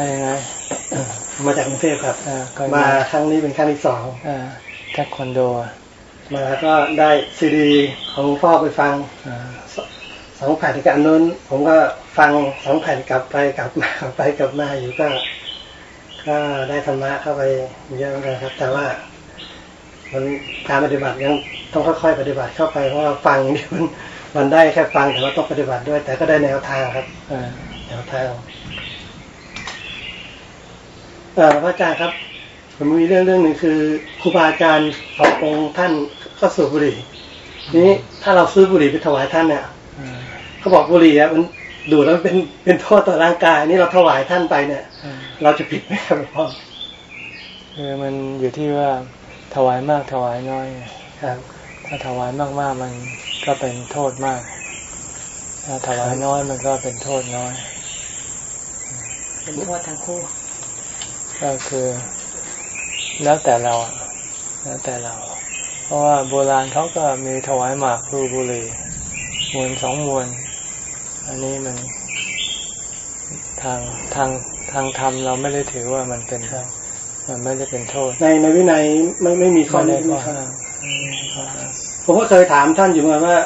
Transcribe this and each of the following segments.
ไปยังไงมาจากกรุงเทพครับอ่าก็มาครั้งนี้เป็นครั้งที่สองอ่าแท็กคอนโดอะมาก็ได้ซีดีของหลวงพ่อไปฟังอ่าสองแผ่นกับอันนู้น ผมก็ฟังสองแผ่นกลับไปกลับมากลับไปกลับมาอยู่ก็ ก็ได้ธรรมะเข้าไปเยอะเหมือนกันครับ แต่ว่า มันการปฏิบัติยังต้องค่อยๆปฏิบัติเข้าไปเพราะว่าฟังนี่มันมันได้แค่ฟังแต่ว่าต้องปฏิบัติด้วย แต่ก็ได้แนวทางครับอ่าแนวทางเออ พระอาจารย์ครับ ผมมีเรื่องเรื่องหนึ่งคือครูบาอาจารย์สององค์ท่านก็สูบบุหรี่ทีนี้ถ้าเราซื้อบุหรี่ไปถวายท่านเนี่ยอ่าเขาบอกบุหรี่อะมันดูดแล้วมันเป็นเป็นโทษต่อร่างกาย นี่เราถวายท่านไปเนี่ยอ่าเราจะผิดไหมครับหลวงพ่อคือมันอยู่ที่ว่าถวายมากถวายน้อยไงครับ ถ้าถวายมากๆมันก็เป็นโทษมาก ถ้าถวายน้อยมันก็เป็นโทษน้อย เป็นโทษทั้งคู่ ก็คือแล้วแต่เราอะแล้วแต่เรา เพราะว่าโบราณเขาก็มีถวายหมากพลูบุหรี่มวนสองมวนอันนี้มันทางทางทางธรรมเราไม่ได้ถือว่ามันเป็นครับมันไม่ได้เป็นโทษ ในในวินัยไม่ไม่มีข้อไม่นี้ได้ข้อครับห้ามไม่มีข้อห้ามผมก็เคยถามท่านอยู่เหมือนกันว่า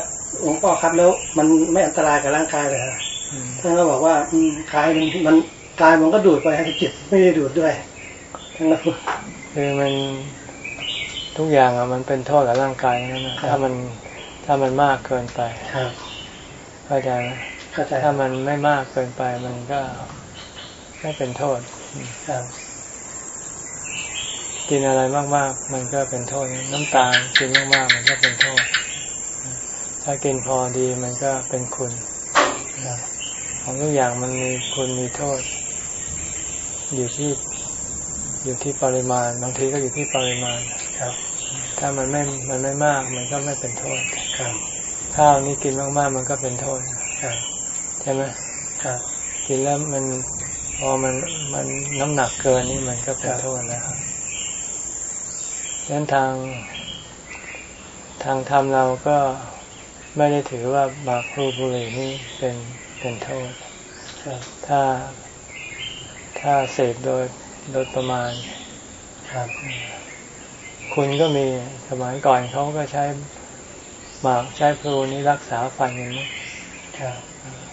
หลวงพ่อครับแล้วมันไม่อันตรายกับร่างกายเลยเหรออืมท่านก็บอกว่าอืมกายมันมัน กายมันก็ดูดไปให้จิตไม่ได้ดูดด้วยท่านก็พูดคือมันทุกอย่างอะมันเป็นโทษกับร่างกายนั่นนะครับถ้ามันถ้ามันมากเกินไปครับเข้าใจไหมเข้าใจคถ้ารับมันไม่มากเกินไปมันก็ไม่เป็นโทษครับกินอะไรมากๆ มันก็เป็นโทษ น้ำตาลกินมากๆ มันก็เป็นโทษ ถ้ากินพอดีมันก็เป็นคุณครับของทุกอย่างมันมีคุณมีโทษ อยู่ที่อยู่ที่ปริมาณ บางทีก็อยู่ที่ปริมาณครับ ถ้ามันไม่มันไม่มากมันก็ไม่เป็นโทษครับข้าวนี่กินมากๆมันก็เป็นโทษครับใช่ไหมครับกินแล้วมันพอมันมันน้ำหนักเกินนี่มันก็เป็นโทษแล้วดังนั้นทาง ทางธรรมเราก็ไม่ได้ถือว่าบาปครูบุหรี่นี่เป็นเป็นโทษครับถ้า ถ้าเสพโดยโดยประมาณครับ คุณก็มีสมัยก่อนเขาก็ใช้หมากใช้พลูนี่รักษาฟันกันนะครับ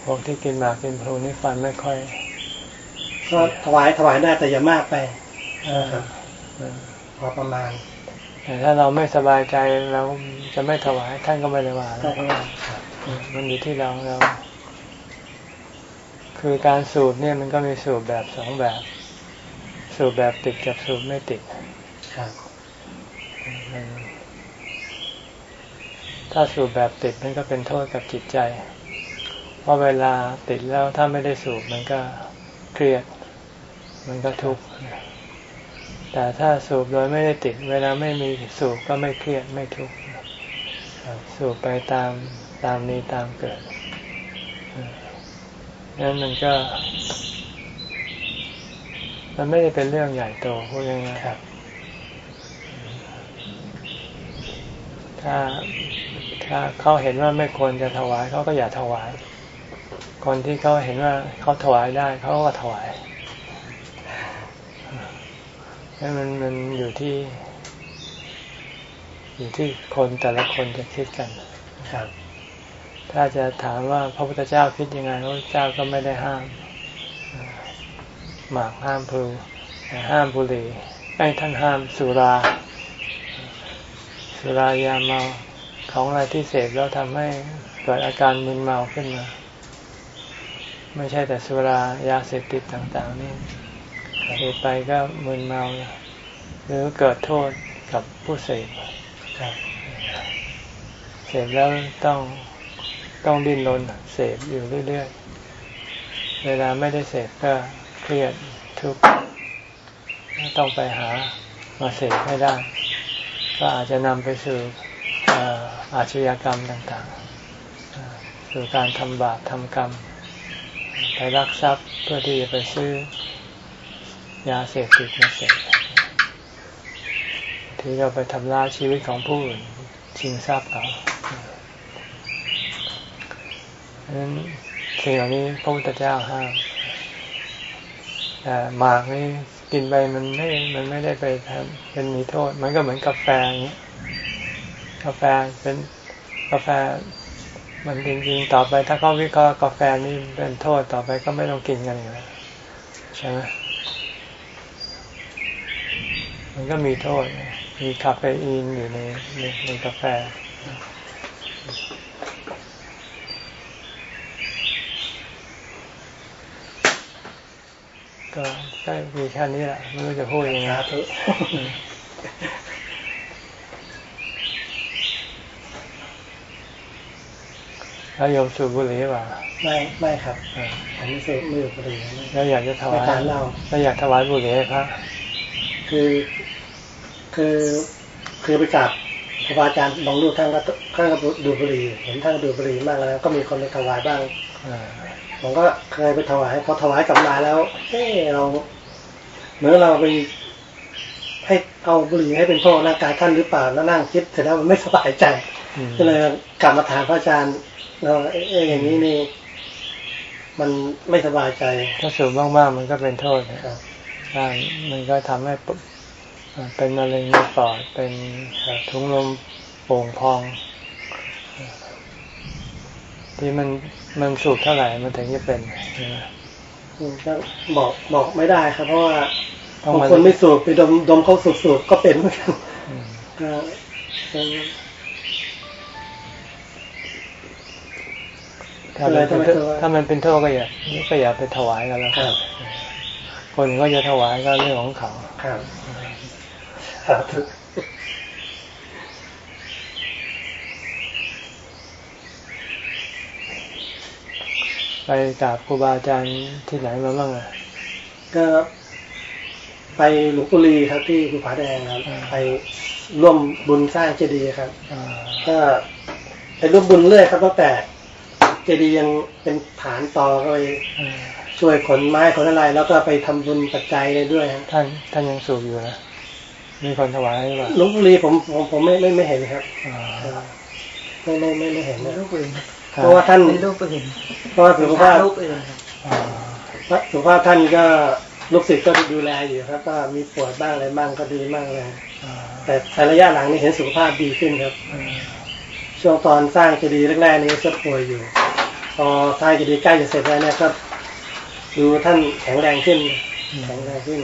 พวกที่กินหมากกินพลูนี่ฟันไม่ค่อย ก็ถวายถวายได้แต่อย่ามากไปเออครับเออพอประมาณ แต่ถ้าเราไม่สบายใจเราจะไม่ถวายท่านก็ไม่ได้ว่าก็ประมาณครับมันอยู่ที่เราเรา คือการสูบเนี่ยมันก็มีสูบแบบสองแบบ สูบแบบติดกับสูบไม่ติดครับมันถ้าสูบแบบติดมันก็เป็นโทษกับจิตใจ เพราะเวลาติดแล้วถ้าไม่ได้สูบมันก็เครียด มันก็ทุกข์ แต่ถ้าสูบโดยไม่ได้ติด เวลาไม่มีสูบก็ไม่เครียดไม่ทุกข์ครับสูบไปตามตามมีตามเกิด นั้นมันก็ มันไม่ได้เป็นเรื่องใหญ่โตพูดง่ายๆครับ ถ้าถ้าเขาเห็นว่าไม่ควรจะถวายเขาก็อย่าถวาย คนที่เขาเห็นว่าเขาถวายได้เขาก็ถวายนั่นมันมันอยู่ที่ อยู่ที่คนแต่ละคนจะคิดกันครับ ถ้าจะถามว่าพระพุทธเจ้าคิดยังไงพระพุทธเจ้าก็ไม่ได้ห้ามหมากห้ามพลูห้ามบุหรี่ไอ้ท่านห้ามสุรา สุรายาเมาของอะไรที่เสพแล้วทำให้เกิดอาการมึนเมาขึ้นมา ไม่ใช่แต่สุรายาเสพติดต่างๆนี่เสพไปก็มึนเมา หรือเกิดโทษกับผู้เสพเสพแล้วต้อง ต้องดิ้นรนเสพอยู่เรื่อยๆ เวลาไม่ได้เสพก็เครียดทุกข์ต้องไปหามาเสพให้ได้ ก็อาจจะนำไปสู่ออาชญากรรมต่างๆสู่การทำบาปทำกรรม ไปรักทรัพย์เพื่อที่จะไปซื้อยาเสพติดมาเสพที่เราไปทำร้ายชีวิตของผู้อื่นชิงทรัพย์เขา นั้นสิ่งเหล่านี้พระพุทธเจ้าห้ามแต่หมากนี่กินไปมันไม่ มันไม่ได้ไปทำเป็นมีโทษ มันก็เหมือนกาแฟอย่างเงี้ยกาแฟเป็นกาแฟ มันจริงๆต่อไปถ้าเขาวิเคราะห์กาแฟนี่เป็นโทษต่อไปก็ไม่ต้องกินกันอยู่แล้วใช่ไหมมันก็มีโทษ มีคาเฟอีนอยู่ในในในกาแฟ ก็ได้มีแค่นี้แหละไม่รู้จะพูดยังไงสาธุแล้วโยมสูบบุหรี่เปล่าไม่ไม่ครับอ่าผมไม่สูบมือบุหรี่แล้วอยากจะถวายเหล้าแล้วอยากถวายบุหรี่ให้พระคือคือคือไปกราบครูบาอาจารย์บางรูปท่านก็ท่านก็ดูดบุหรี่เห็นท่านดูบุหรี่มากแล้ว ก็มีคนไปถวายบ้างอ ผมก็เคยไปถวายพอถวายกลับมาแล้วเอ้เราเหมือนเราไปให้เอาบุหรี่ให้เป็นพ่อร่างกายท่านหรือเปล่าแล้วนั่งคิดเสร็จแล้วมันไม่สบายใจอืมก็เลยกลับมาถามพระอาจารย์เราเอ๊ะอย่างนี้นี่มันไม่สบายใจ ถ้าสูบมากๆมันก็เป็นโทษนะครับใช่มันก็ทำให้ปอ่าเป็นมะเร็งในปอดเป็นครับถุงลมโป่งพอง ที่มันมันสูบเท่าไหร่มันถึงจะเป็นใช่ไหมอืมก็บอกบอกไม่ได้ครับ เพราะว่าต้องบางมาคนไม่สูบไปดมดมเขาสูบสูบก็เป็นเหมือนกันอืมก็เป็นถ้ามันเป็นทำไมโทษทำไมถ้ามันเป็นโทษก็อย่าก็อย่าไปถวายกันแล้วครับ คนก็จะถวายก็เรื่องของเขาครับสาธุ ไปกราบครูบาอาจารย์ที่ไหนมาบ้างอะก็ไปหลวงปู่ลีครับที่ภูผาแดงครับอ่าไปร่วมบุญสร้างเจดีย์ครับอ่าก็ไปร่วมบุญเรื่อยครับตั้งแต่เจดีย์ยังเป็นฐานต่อก็ไปอ่าช่วยขนไม้ขนอะไร แล้วก็ไปทำบุญปัจจัยเลยด้วยครับท่านท่านยังสูบอยู่นะมีคนถวายหรือเปล่าหลวงปู่ลีผมผมผมไม่ไม่ไม่เห็นครับอ่าไม่ไม่ไม่ไม่เห็นมีนะรูปอื่น เพราะว่าท่านมีรูปอื่นเพราะว่าสุขภาพรูปอื่นครับอ่าสุขภาพท่านก็ลูกศิษย์ก็ดูแลอยู่ครับ ก็มีปวดบ้างอะไรบ้างก็ดีมากเลยอ่าแต่แต่ระยะหลังนี่เห็นสุขภาพดีขึ้นครับอ่าช่วงตอนสร้างเจดีย์แรกๆนี้ก็ป่วยอยู่ พอสร้างเจดีย์ใกล้จะเสร็จแล้วเนี่ยก็ดูท่านแข็งแรงขึ้นแข็งแรงขึ้น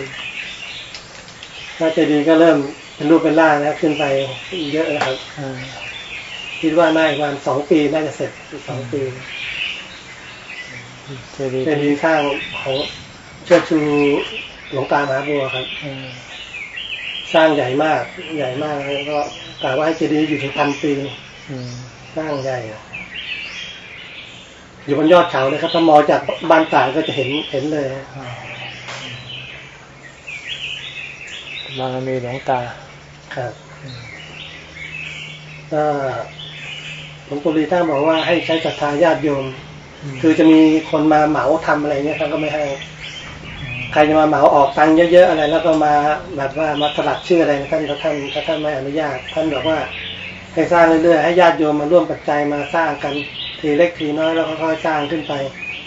ก็เจดีย์ก็เริ่มเป็นรูปเป็นร่างแล้วขึ้นไปเยอะนะครับอ่า คิดว่าน่าอีกวันสองปีน่าจะเสร็จสองปีเจดีย์สร้างของเชิดชูหลวงตามหาบัวครับสร้างใหญ่มาก ใหญ่มากแล้วก็กล่าวว่าให้เจดีย์อยู่ถึงพันปีสร้างใหญ่อยู่บนยอดเขาเลยครับถ้ามองจากบ้านต่างก็จะเห็นเห็นเลยบารมีหลวงตาครับก็ หลวงปู่ลีท่านบอกว่าให้ใช้ศรัทธาญาติโยม คือจะมีคนมาเหมาทำอะไรเงี้ยท่านก็ไม่ให้ ใครจะมาเหมาออกตังค์เยอะๆอะไร แล้วก็มาแบบว่ามาสลักชื่ออะไรนะท่านถ้าท่านถ้าท่านไม่อนุญาต ท่านบอกว่าให้สร้างเรื่อยๆให้ญาติโยมมาร่วมปัจจัยมาสร้างกันทีเล็กทีน้อยแล้วก็ค่อยๆสร้างขึ้นไป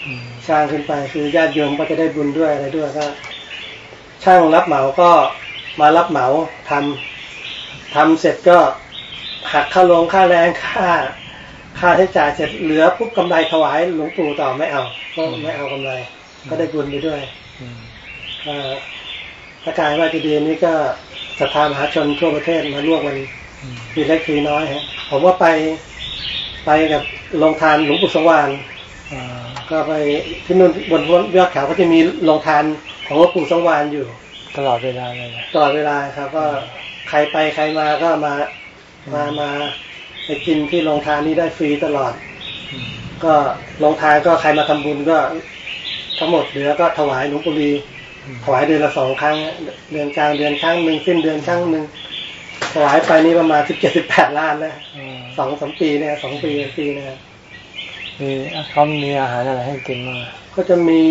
อืมสร้างขึ้นไป คือญาติโยมก็จะได้บุญด้วยอะไรด้วยก็ ช่างรับเหมาก็มารับเหมาทำทำเสร็จก็หักค่าลงค่าแรงค่า ค่าใช้จ่ายเสร็จเหลือปุ๊บกำไรถวายหลวงปู่ต่อไม่เอาก็ไม่เอากำไร ก็ได้บุญไปด้วยอืมก็ถ้ากายว่าจะดีนี้ก็ศรัทธามหาชนทั่วประเทศมาร่วมกันอืมทีเล็กทีน้อยฮะผมว่าไปไปกับโรงทานหลวงปู่สว่างอ่าก็ไปที่นู่นบนยอดเขาก็จะมีโรงทานของหลวงปู่สว่างอยู่ ตลอดเวลาเลยนะตลอดเวลาครับ ก็ใครไปใครมาก็มามามา ไปกินที่โรงทานนี้ได้ฟรีตลอดอืมก็โรงทานก็ใครมาทำบุญก็ ทั้งหมดเหลือก็ถวายหลวงปู่ลีอืมถวายเดือนละสองครั้ง เดือนกลางเดือนครั้งหนึ่งสิ้นเดือนครั้งหนึ่งถวายไปนี่ประมาณสิบเจ็ดสิบแปดล้านนะอ่าสองสามปีเนี่ยสองปีปีนะครับมีเขามีอาหารอะไรให้กินบ้างอะก็จะมี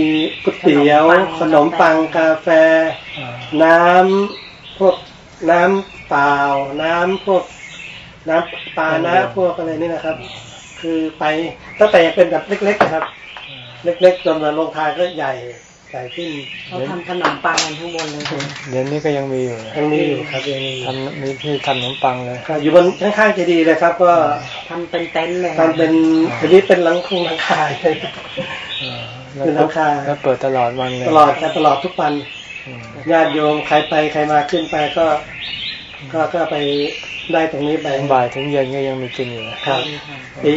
ก๋วยเตี๋ยวขนมปังกาแฟอ่าน้ำพวกน้ำเปล่า น้ำพวก น้ำปลาน้ำพวกอะไรนี่นะครับ คือไปตั้งแต่ยังเป็นแบบเล็กๆนะครับ เล็กๆจนมาลงทานก็ใหญ่ใส่ขึ้นเขาทำขนมปังกันข้างบนเลยค่ะเดี๋ยวนี้ก็ยังมีอยู่นะยังมีอยู่ครับยังมีอยู่ทำมีที่ทำขนมปังเลยครับอยู่บนข้างๆเจดีย์เลยครับ ก็ทำเป็นเต็นท์เลยทำเป็นทีนี้เป็นหลังคุงหลังคาเลยอ่าเป็นหลังคาแล้วเปิดตลอดวันเลยตลอดครับตลอดทุกวันอืมญาติโยมใครไปใครมาขึ้นไปก็ ก็ก็ไป ได้ตรงนี้ไปถึงบ่ายถึงเย็นก็ยังมีกินอยู่นะครับค่ะอี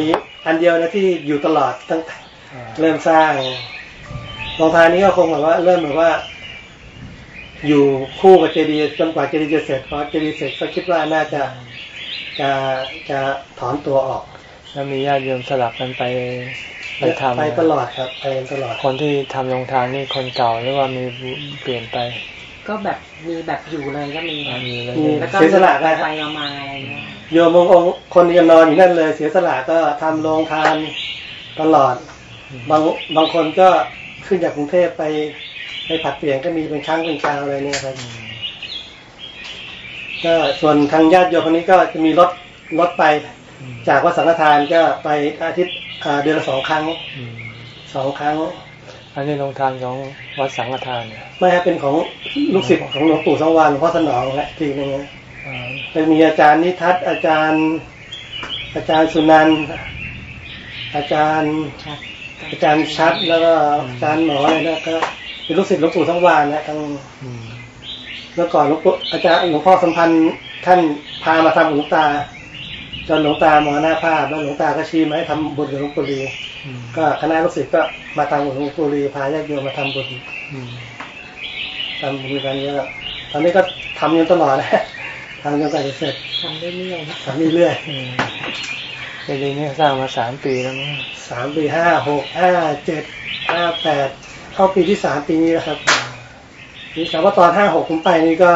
อันเดียวนะที่อยู่ตลอดตั้งแต่อ่าเริ่มสร้างโรงทานนี้ก็คงแบบว่า เริ่มแบบว่า อยู่คู่กับเจดีย์จนกว่าเจดีย์จะเสร็จพอเจดีย์เสร็จก็คิดว่าน่าจะจะจะถอนตัวออก แล้วมีญาติโยมสลับกันไปไปทำไปตลอดครับไปตลอดคนที่ทำโรงทานนี่คนเก่าหรือว่ามีเปลี่ยนไป ก็แบบมีแบบอยู่เลยก็มีอ่ามีเลยมีแล้วก็เสียสละไปได้ไปมามาอะไรเงี้ยโยมบางองค์คนยังนอนอยู่นั่นเลย เสียสละก็ทำโรงทานตลอด บางบางคนก็ขึ้นจากกรุงเทพไปไปผัดเปลี่ยนก็มีเป็นครั้งเป็นคราวอะไรเนี่ยครับอืมก็ส่วนทางญาติโยมคนนี้ก็จะมีรถรถไปอืมจากวัดสังฆทานก็ไปอาทิตย์อ่าเดือนละสองครั้งอืมสองครั้ง อันนี้โรงทานของวัดสังฆทานเนี่ยไม่ครับเป็นของลูกศิษย์ของหลวงปู่สังวานหลวงพ่อสนองและทีนึงนะอ่าจะมีอาจารย์นิทัศน์อาจารย์ อาจารย์สุนันท์อาจารย์ชัดอาจารย์ชัดแล้วก็อาจารย์หมออะไรนะก็เป็นลูกศิษย์หลวงปู่สังวานนะทั้งอืมเมื่อก่อนหลวงปู่อาจารย์หลวงพ่อสัมพันธ์ท่านพามาทำกับหลวงตา จนหลวงตามรณภาพแล้วหลวงตาก็ชี้มาให้ทำบุญกับหลวงปู่ลีอืม ก็คณะลูกศิษย์ก็มาทำกับหลวงปู่ลีพาญาติโยมมาทำบุญอืมทำบุญกันเยอะตอนนี้ก็ทำอยู่ตลอดนะทำจนกว่าจะเสร็จทำเรื่อยๆนะทำเรื่อยอืมเจดีย์นี้สร้างมาสามปีแล้วมั้งๆสามปีห้าหกห้าเจ็ดห้าแปดเข้าปีที่สามปีนี้แล้วครับนี่แต่ว่าตอนห้าหกผมไปนี่ก็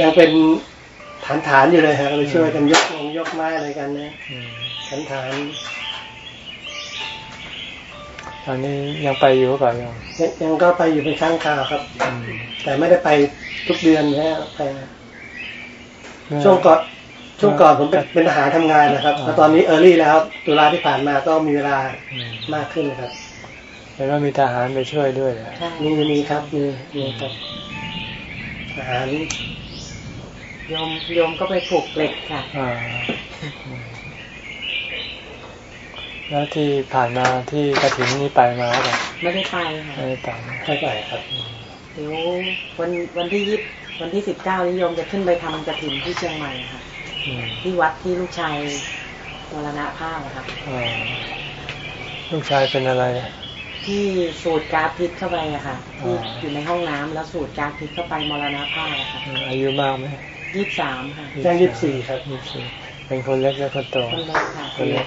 ยังเป็นฐานฐานๆอยู่เลยฮะเราไปช่วยกันยกลงยกไม้อะไรกันนะอืมฐานฐาน ตอนนี้ยังไปอยู่หรือเปล่ายังๆยังยังก็ไปอยู่เป็นครั้งคราวครับอืมแต่ไม่ได้ไปทุกเดือนนะฮะไปเมื่อช่วงก่อนช่วงก่อนผมเป็นเป็นทหารทำงานนะครับอ่าแล้วตอนนี้เออร์ลี่แล้วตุลาที่ผ่านมาก็มีเวลาอืมมากขึ้นนะครับเห็นว่ามีทหารไปช่วยด้วยเหรอใช่มีมีครับมีมีครับทหารโยมโยมก็ไปผูกเหล็กค่ะ อ่าอืม แล้วที่ผ่านมาที่กระถิ่นนี่ไปมาหรือเปล่าไม่ได้ไปค่ะไม่ได้ไปนะใช่ใช่ครับเดี๋ยววันวันที่ยี่วันที่สิบเก้านิยมจะขึ้นไปทำกระถิ่นที่เชียงใหม่ค่ะอืมที่วัดที่ลูกชายมรณภาพอะค่ะอ่าลูกชายเป็นอะไร ที่สูดก๊าซพิษเข้าไปอะค่ะที่อ่าอยู่ในห้องน้ำแล้วสูดก๊าซพิษเข้าไปมรณภาพอะค่ะอืมอายุมากไหมยี่สิบสามค่ะแจ้งยี่สิบสี่ครับยี่สิบสี่เป็นคนเล็กและคนโตคนเล็กค่ะคนเล็ก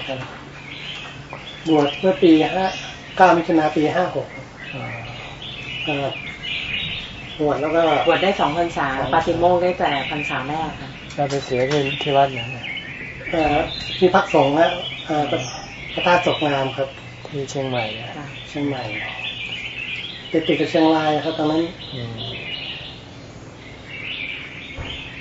บวชเมื่อปีห้าเก้ามิถุนาปีห้าหกอ่าบวชแล้วก็บวชได้สองพรรษาปาติโมกข์ได้แต่พรรษาแรกค่ะแล้วไปเสียที่ที่วัดไหนเนี่ยเอ่อที่พักสงฆ์และเอ่อพระธาตุศกงามครับ ที่เชียงใหม่เนี่ยค่ะเชียงใหม่ติดติดกับเชียงรายครับตอนนั้นอืม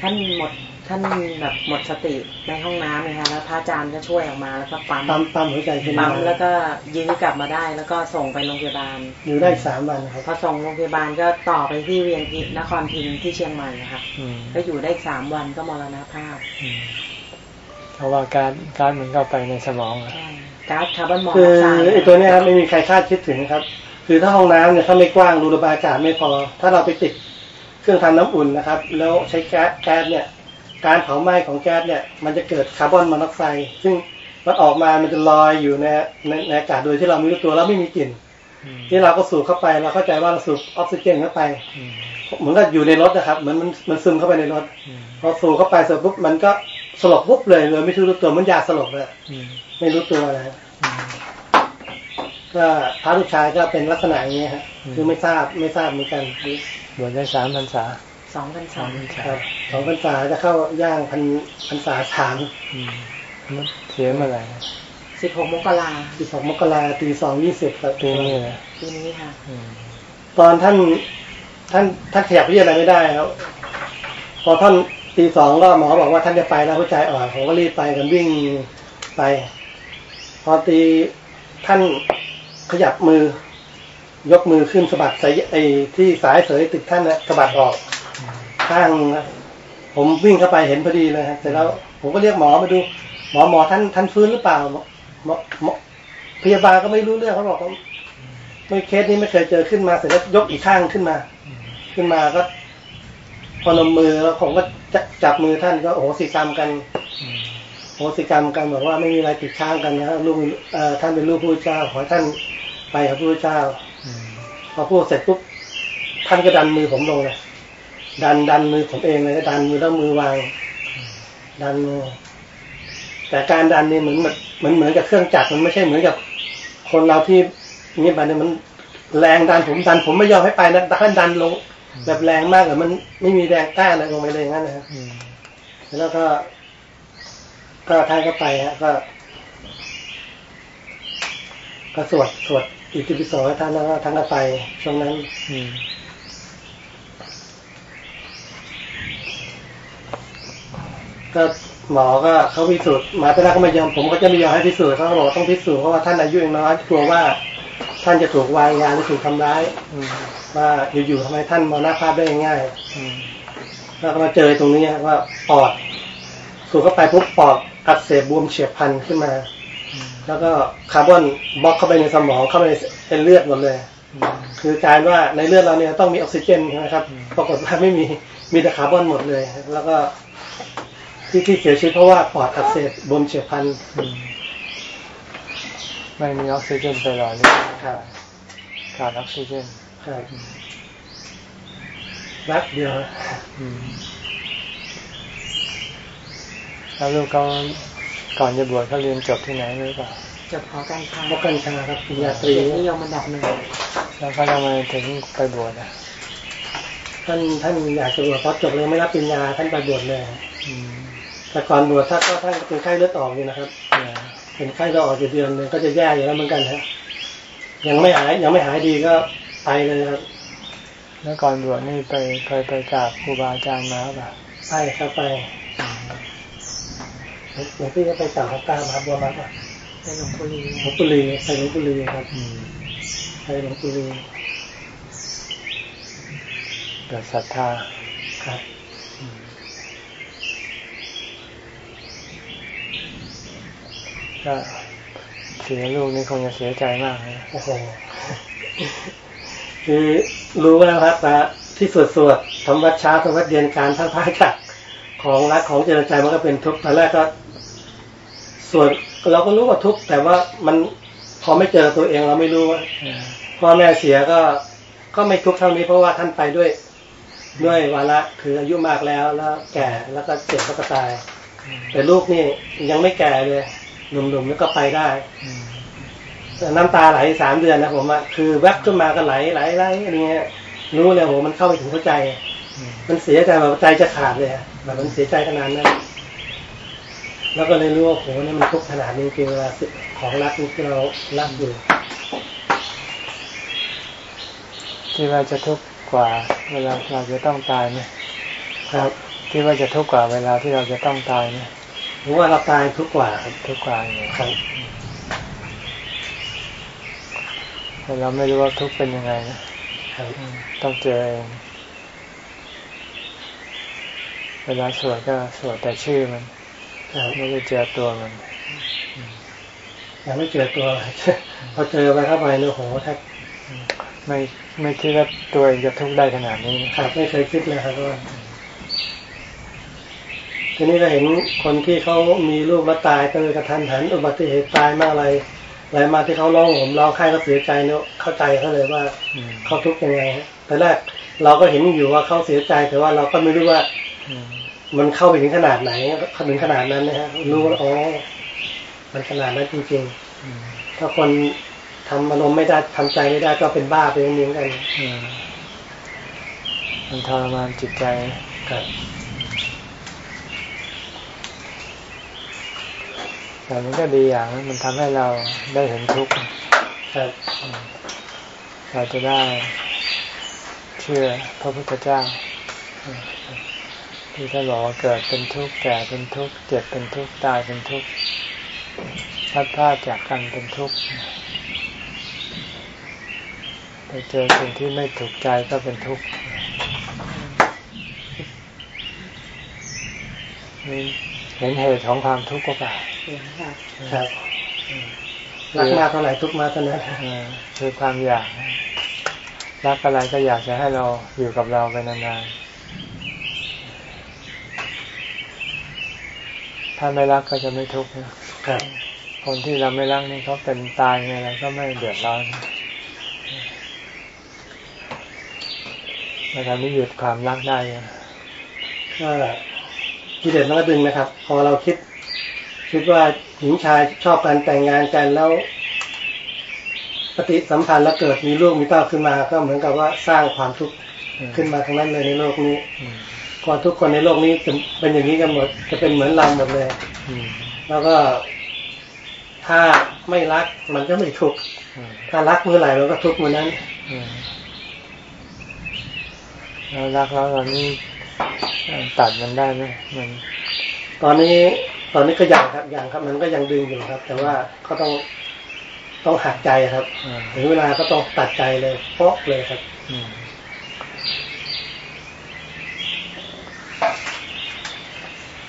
ท่านหมด ท่านแบบหมดสติในห้องน้ำเลยค่ะแล้วพระอาจารย์ก็ช่วยออกมาแล้วก็ปั๊มปั๊มปั๊มหัวใจขึ้นปั๊มามแล้วก็ยื้อกลับมาได้ แล้วก็ส่งไปโรงพยาบาล อยู่ได้สามวันครับพอส่งโรงพยาบาลก็ต่อไปที่เวียงพินครพิงค์ที่เชียงใหม่นะคะอืมก็อยู่ได้อีกสามวันก็มรณภาพอืมเพราะว่าการการมันเข้าไปในสมองอะใช่ก๊าซคาร์บอนมอนคือกอไซด์ไอ้ตัวเนี้ยครับไม่มีใครคาดคิดถึงครับ คือถ้าห้องน้ำเนี่ยถ้าไม่กว้างรูระบายอากาศไม่พอ ถ้าเราไปติดเครื่องทำน้ำอุ่นนะครับ แล้วใช้แก๊สแก๊สเนี่ย การเผาไหม้ของแก๊สเนี่ย มันจะเกิดคาร์บอนมอนอกไซด์ซึ่งมันออกมามันจะลอยอยู่ในในในอากาศโดยที่เราไม่รู้ตัวแล้วไม่มีกลิ่นอืมที่เราก็สูดเข้าไปเราเข้าใจว่าเราสูดออกซิเจนเข้าไปอืมเหมือนกับอยู่ในรถนะครับเหมือนมันมันซึมเข้าไปในรถอืมพอสูดเข้าไปเสร็จปุ๊บมันก็สลบปุ๊บเลยเลยไม่รู้ตัวเหมันยาสลบเลยอืมไม่รู้ตัวนะฮะอืมก็พระลูกชายก็เป็นลักษณะอย่างนี้ฮะอืมคือไม่ทราบไม่ทราบเหมือนกันบวชได้สามพรรษา สองพรรสาษามพรรษาครับสองพรรษาจะเข้าย่างพันพรรษาสามอืมเสียเมื่อไหร่สิบหกมกราปีสองมกราตีสองยี่สิบครับปีนี้เลยปีนี้ค่ะอืมตอนท่านท่านท่านขยับเรียกอะไรไม่ได้ครับพอท่านตีสองก็หมอบอกว่าท่านจะไปแล้วหัวใจอ่อนผมก็รีบไปกันวิ่งไป พอตีท่านขยับมือ ยกมือขึ้นสะบัดสายไอ้ที่สายเสยติดท่านนะสะบัดออก ข้างผมวิ่งเข้าไปเห็นพอดีเลยฮะเสร็จแล้วผมก็เรียกหมอมาดู หมอหมอท่านท่านฟื้นหรือเปล่าหมอหมอหมอพยาบาลก็ไม่รู้เรื่องเขาบอกว่าไม่เคสนี้ไม่เคยเจอขึ้นมาเสร็จแล้วยกอีกข้างขึ้นมา ขึ้นมาก็ พอนมมือแล้วผมก็จะจับมือท่านก็โอ้โหสิกรรมกันอืมโหสิกรรมกันบอกว่าไม่มีอะไรติดค้างกันนะลูกเอ่อท่านเป็นลูกพระเจ้า ขอให้ท่านไปกับพระเจ้าอืมพอพูดเสร็จปุ๊บท่านก็ดันมือผมลงเลย ดันดันมือผมเองเลยดันมือแล้วมือวาง ดันมือแต่การดันนี่เหมือนแบบเหมือนเหมือนกับเครื่องจักรมันไม่ใช่เหมือนกับ คนเราที่นี่มันเนี่ยมันแรงดันผมดันผมไม่ยอมให้ไปนะท่านดันลงแบบแรงมากเลยมันไม่มีแรงต้านอะไรลงไปเลยอย่างนั้นนะครับอืมแล้วก็ ก็ท่านก็ไปฮะก็ก็สวดสวดอิติปิโสให้ท่านแล้วก็ท่านก็ไปช่วงนั้น อืม ก็หมอก็เขาพิสูจน์มาแต่แรกก็ไม่ยอมผมก็จะไม่ยอมให้พิสูจน์เขาบอกว่าต้องพิสูจน์เพราะว่าท่านอายุยังน้อยกลัวว่า ท่านจะถูกวางยาหรือถูกทำร้ายว่าอยู่ๆทำไมท่านมรณภาพได้ง่ายอืมๆแล้วก็มาเจอตรงนี้ว่าปอดสูดเข้าไปปุ๊บปอดอักเสบบวมเฉียบพลันขึ้นมา แล้วก็คาร์บอนบล็อกเข้าไปในสมองเข้าไปในเลือดหมดเลยคือการว่าในเลือดเราเนี่ยต้องมีออกซิเจนใช่ไหมครับ ปรากฏว่าไม่มีมีแต่คาร์บอนหมดเลย แล้วก็ ที่ที่เสียชีวิตเพราะว่าปอดอักเสบบวมเฉียบพลันอืมไม่มีออกซิเจนไปหล่อเลี้ยงครับขาดออกซิเจนครับแป๊บเดียวอืมแล้วลูกเขาก่อนจะบวชเขาเรียนจบที่ไหนหรือเปล่าจบหอการค้าพบกัญชาครับปริญญาตรีเกียรตินิยมอันดับหนึ่งแล้วเขาทำไมถึงไปบวชอะท่านท่านอยากจะบวชเพราะจบเลยไม่รับปริญญาท่านไปบวชเลยอืม แต่ก่อนบวชท่านก็ท่านเป็นไข้เลือดออกอยู่นะครับเนี่ยเป็นไข้เลือดออกอยู่เดือนหนึงก็จะแย่อยู่แล้วเหมือนกันฮะยังไม่หายยังไม่หายดีก็ไปเลยครับ แล้วก่อนบวชนี่ไปเคยไปกราบครูบาอาจารย์มาหรือเปล่าไปครับไปหลวงพี่ก็ไปสั่งของกลางมาบัวมาป่ะในหลวงปู่ลีหลวงปู่ลีไปหลวงปู่ลีครับอืมไปหลวงปู่ลีเกิดศรัทธาครับ ก็เสียลูกนี่คงจะเสียใจมากเลยโอ้โหคือรู้แล้วครับว่าที่สวดสวดทำวัดเช้าทำวัดเย็นการทั้งพระจักของรักของเจริญใจมันก็เป็นทุกข์ตอนแรกก็ส่วนเราก็รู้ว่าทุกข์แต่ว่ามันพอไม่เจอตัวเองเราไม่รู้ว่าพ่อแม่เสียก็ก็ไม่ทุกข์เท่านี้เพราะว่าท่านไปด้วยด้วยวาระคืออายุมากแล้วแล้วแก่แล้วก็เจ็บแล้วก็ตาย แต่ลูกนี่ยังไม่แก่เลย หนุ่มๆแล้วก็ไปได้อืมแต่น้ำตาไหลสามเดือนนะผมอะคือแวบขึ้นมาก็ไหลไหลไหลอะไรเงี้ย รู้เลยโหมันเข้าไปถึงหัวใจอืมมันเสียใจแบบใจจะขาดเลยอะแบบมันเสียใจขนาดนั้นแล้วก็เลยรู้ว่าโหนี่มันทุกข์ขนาดนี้จริงๆเวลาของรักที่เรารักอยู่คิดว่าจะทุกข์กว่าเวลาเราจะต้องตายไหมครับคิดว่าจะทุกข์กว่าเวลาที่เราจะต้องตายไหม ผมว่าเราตายทุกข์กว่าครับทุกข์กว่าอย่างครับแต่เราไม่รู้ว่าทุกข์เป็นยังไงนะครับอืมต้องเจอเองเวลาสวดก็สวดแต่ชื่อมันครับไม่ได้เจอตัวมันยังไม่เจอตัวพอเจอไปเข้าไปเนี่ยโหแทบไม่ไม่คิดว่าตัวเองจะทุกข์ได้ขนาดนี้นะครับไม่เคยคิดเลยครับว่า ทีนี้ก็เห็นคนที่เขามีลูกแล้วตายก็เลยกระทันหันอุบัติเหตุตายมาอะไรอะไรมาที่เขาร้องห่มร้องไห้เขาเสียใจเนี่ยเข้าใจเขาเลยว่าเขาทุกข์ยังไงฮะแต่แรกเราก็เห็นอยู่ว่าเขาเสียใจแต่ว่าเราก็ไม่รู้ว่าอมันเข้าไปถึงขนาดไหนถึงขนาดนั้นนะฮะรู้ว่าอ๋อมันขนาดนั้นจริงๆถ้าคนทำอารมณ์ไม่ได้ทำใจไม่ได้ก็เป็นบ้าไปอย่างนี้เมือนกันมมันทรมานจิตใจครับ แต่มันก็ดีอย่างมันทำให้เราได้เห็นทุกข์เราจะได้เชื่อพระพุทธเจ้าที่ท่านบอกว่าเกิดเป็นทุกข์แก่เป็นทุกข์เจ็บเป็นทุกข์ตายเป็นทุกข์พัดพลาดจากกันเป็นทุกข์แต่เจอสิ่งที่ไม่ถูกใจก็เป็นทุกข์นี่ เห็นเหตุของความทุกข์ก็เปล่าเห็นค่ะครับรักมากเท่าไหร่ทุกข์มากเท่านั้นเออคือความอยากรักอะไรก็อยากจะให้เราอยู่กับเราไปนานๆถ้าไม่รักก็จะไม่ทุกข์นะครับ คนที่เราไม่รักนี่เขาเป็นตายไงอะไรก็ไม่เดือดร้อนในการนี้หยุดความรักได้นะ กิเลสมันก็ดึงนะครับ พอเราคิด คิดว่าหญิงชายชอบกันแต่งงานกันแล้ว ปฏิสัมพันธ์แล้วเกิดมีลูกมีเต้าขึ้นมา ก็เหมือนกับว่าสร้างความทุกข์ขึ้นมาทั้งนั้นเลยในโลกนี้อืมทุกคนในโลกนี้จะเป็นอย่างนี้กันหมด จะเป็นเหมือนเราหมดเลยแล้วก็ถ้าไม่รักมันก็ไม่ทุกข์ถ้ารักเมื่อไหร่เราก็ทุกข์เมื่อนั้นรักแล้วตอนนี้ ตัดมันได้ไหมมัน ตอนนี้ตอนนี้ก็ยังครับยังครับ มันก็ยังดึงอยู่ครับ แต่ว่าก็ต้องต้องหักใจครับอ่าถึงเวลาก็ต้องตัดใจเลยเพราะเลยครับอืม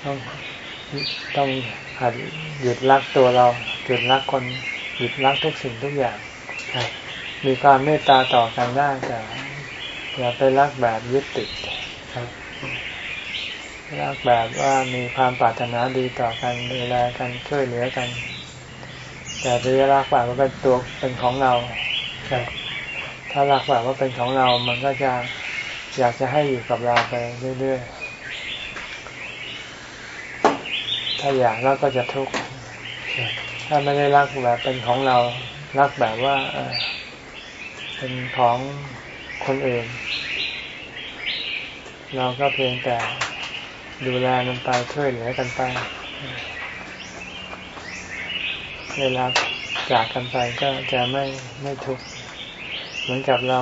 ต้องต้องหัดหยุดรักตัวเราหยุดรักคนหยุดรักทุกสิ่งทุกอย่างครับมีความเมตตาต่อกันได้แต่อย่าไปรักแบบยึดติดครับ รักแบบว่ามีความปรารถนาดีต่อกันดูแลกันช่วยเหลือกัน แต่ไปรักแบบว่าเป็นตัวเป็นของเราถ้ารักแบบว่าเป็นของเรามันก็จะอยากจะให้อยู่กับเราไปเรื่อยๆ ถ้าอยากแล้วก็จะทุกข์ ถ้าไม่ได้รักแบบเป็นของเรา รักแบบว่าเออเป็นของคนอื่น เราก็เพียงแต่ ดูแลมันไปช่วยเหลือกันไป เวลาจากกันไปก็จะไม่ไม่ทุกข์เหมือนกับเรา